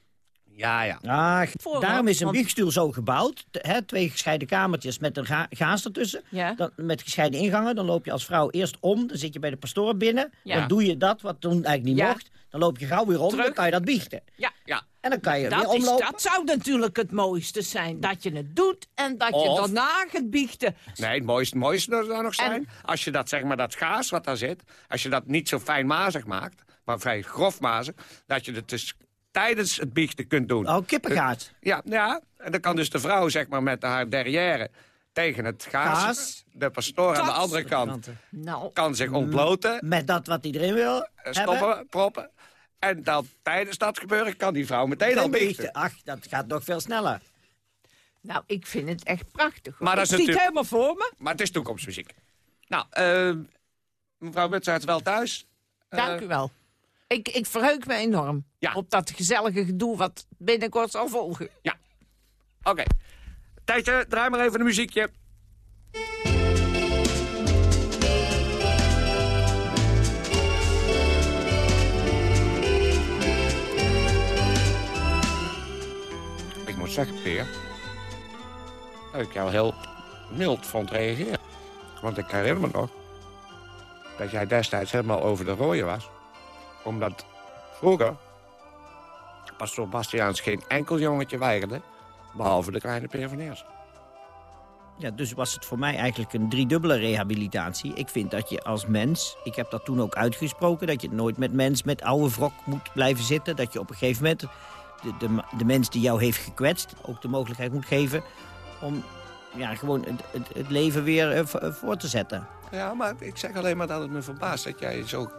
Ja, ja. Ah, daarom is een want- zo gebouwd. Hè, twee gescheiden kamertjes met een ga gaas ertussen. Ja. Dan, met gescheiden ingangen. Dan loop je als vrouw eerst om. Dan zit je bij de pastoor binnen. Ja. Dan doe je dat wat toen eigenlijk niet Ja. mocht. Dan loop je gauw weer om. Terug. Dan kan je dat biechten. Ja, Ja. En dan kan je weer dat, is, omlopen. dat zou natuurlijk het mooiste zijn. Dat je het doet en dat je daarna gaat biechten. Nee, het mooiste, mooiste zou nog zijn... En- als je dat, zeg maar, dat gaas wat daar zit... als je dat niet zo fijn mazig maakt... maar vrij grof mazig... dat je het dus tijdens het biechten kunt doen. Oh, kippengaat. Ja, ja, en dan kan dus de vrouw, zeg maar, met haar derrière... tegen het gaas... Gaas. de pastoor aan de andere kant... Nou, kan zich ontbloten, Met dat wat iedereen wil eh, hebben. stoppen, proppen... En dan tijdens dat gebeuren kan die vrouw meteen al biechten. biechten. Ach, dat gaat nog veel sneller. nou, ik vind het echt prachtig. Maar dat is ik zie het natuurlijk- helemaal voor me. Maar het is toekomstmuziek. Nou, eh, mevrouw Mutsaert wel thuis. Dank Eh, u wel. Ik, ik verheug me enorm Ja. op dat gezellige gedoe wat binnenkort zal volgen. Ja. Oké. Tijdje, draai maar even een muziekje. Ik moet zeggen, Peer... dat ik jou heel mild vond reageren. Want ik herinner me nog... dat jij destijds helemaal over de rode was. Omdat vroeger... pastoor Bastiaans geen enkel jongetje weigerde... behalve de kleine Eerst. Ja, dus was het voor mij eigenlijk een driedubbele rehabilitatie. Ik vind dat je als mens, ik heb dat toen ook uitgesproken... dat je nooit met mens met oude wrok moet blijven zitten. Dat je op een gegeven moment de, de, de mens die jou heeft gekwetst... ook de mogelijkheid moet geven om ja, gewoon het, het, het leven weer eh, vo- voor te zetten. Ja, maar ik zeg alleen maar dat het me verbaast dat jij zo,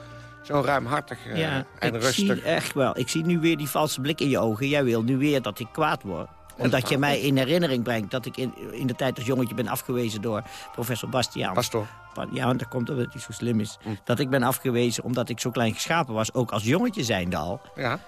zo ruimhartig eh, ja, en ik rustig... zie echt wel. Ik zie nu weer die valse blik in je ogen. Jij wil nu weer dat ik kwaad word. Omdat je mij in herinnering brengt dat ik in, in de tijd als jongetje ben afgewezen door professor Bastiaan. Pastoor. Pa- Ja, want dat komt omdat hij zo slim is. Hm. Dat ik ben afgewezen omdat ik zo klein geschapen was. Ook als jongetje zijnde al. Ja.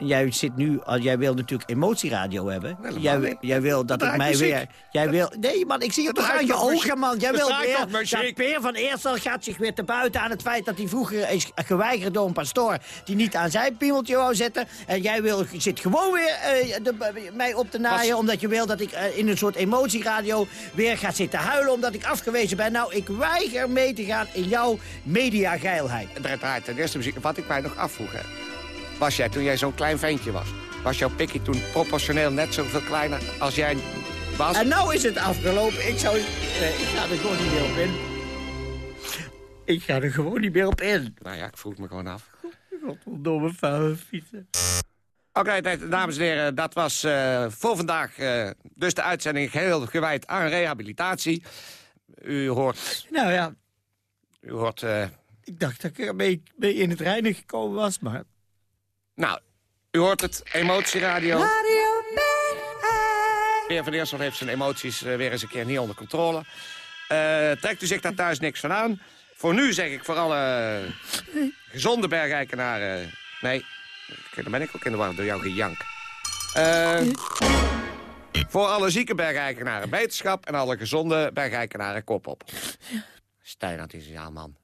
Jij zit nu, jij wil natuurlijk emotieradio hebben. jij, niet. jij wil dat ik mij weer... Jij wil, nee man, ik zie het toch aan je ogen man. Jij wil weer dat Peer van Eersel gaat zich weer te buiten aan het feit dat hij vroeger is geweigerd door een pastoor die niet aan zijn piemeltje wou zetten. En jij wil, zit gewoon weer eh, de- mij op te naaien omdat je wil dat ik eh, in een soort emotieradio weer ga zitten huilen omdat ik afgewezen ben. Nou, ik weiger mee te gaan in jouw mediageilheid. Daar draait ten eerste muziek. Wat ik mij nog afvroeg, hè. Was jij toen jij zo'n klein ventje was? Was jouw pikkie toen proportioneel net zoveel kleiner als jij was? En nou is het afgelopen. Ik zou... Nee, ik ga er gewoon niet meer op in. Ik ga er gewoon niet meer op in. Nou ja, ik vroeg me gewoon af. Godverdomme vuile fietsen. Oké, dames en heren, dat was eh, voor vandaag eh, dus de uitzending geheel gewijd aan rehabilitatie. U hoort... Nou ja, U hoort... eh, ik dacht dat ik ermee mee in het reinen gekomen was, maar... nou, u hoort het emotieradio. Radio Peer van Eersel heeft zijn emoties eh, weer eens een keer niet onder controle. Eh, trekt u zich daar thuis niks van aan. Voor nu zeg ik voor alle gezonde bergeikenaren... Nee, dan ben ik ook in de war door jouw gejank. Eh, voor alle zieke bergeikenaren beterschap... en alle gezonde bergeikenaren kop op. Stijn, dat is ja, man.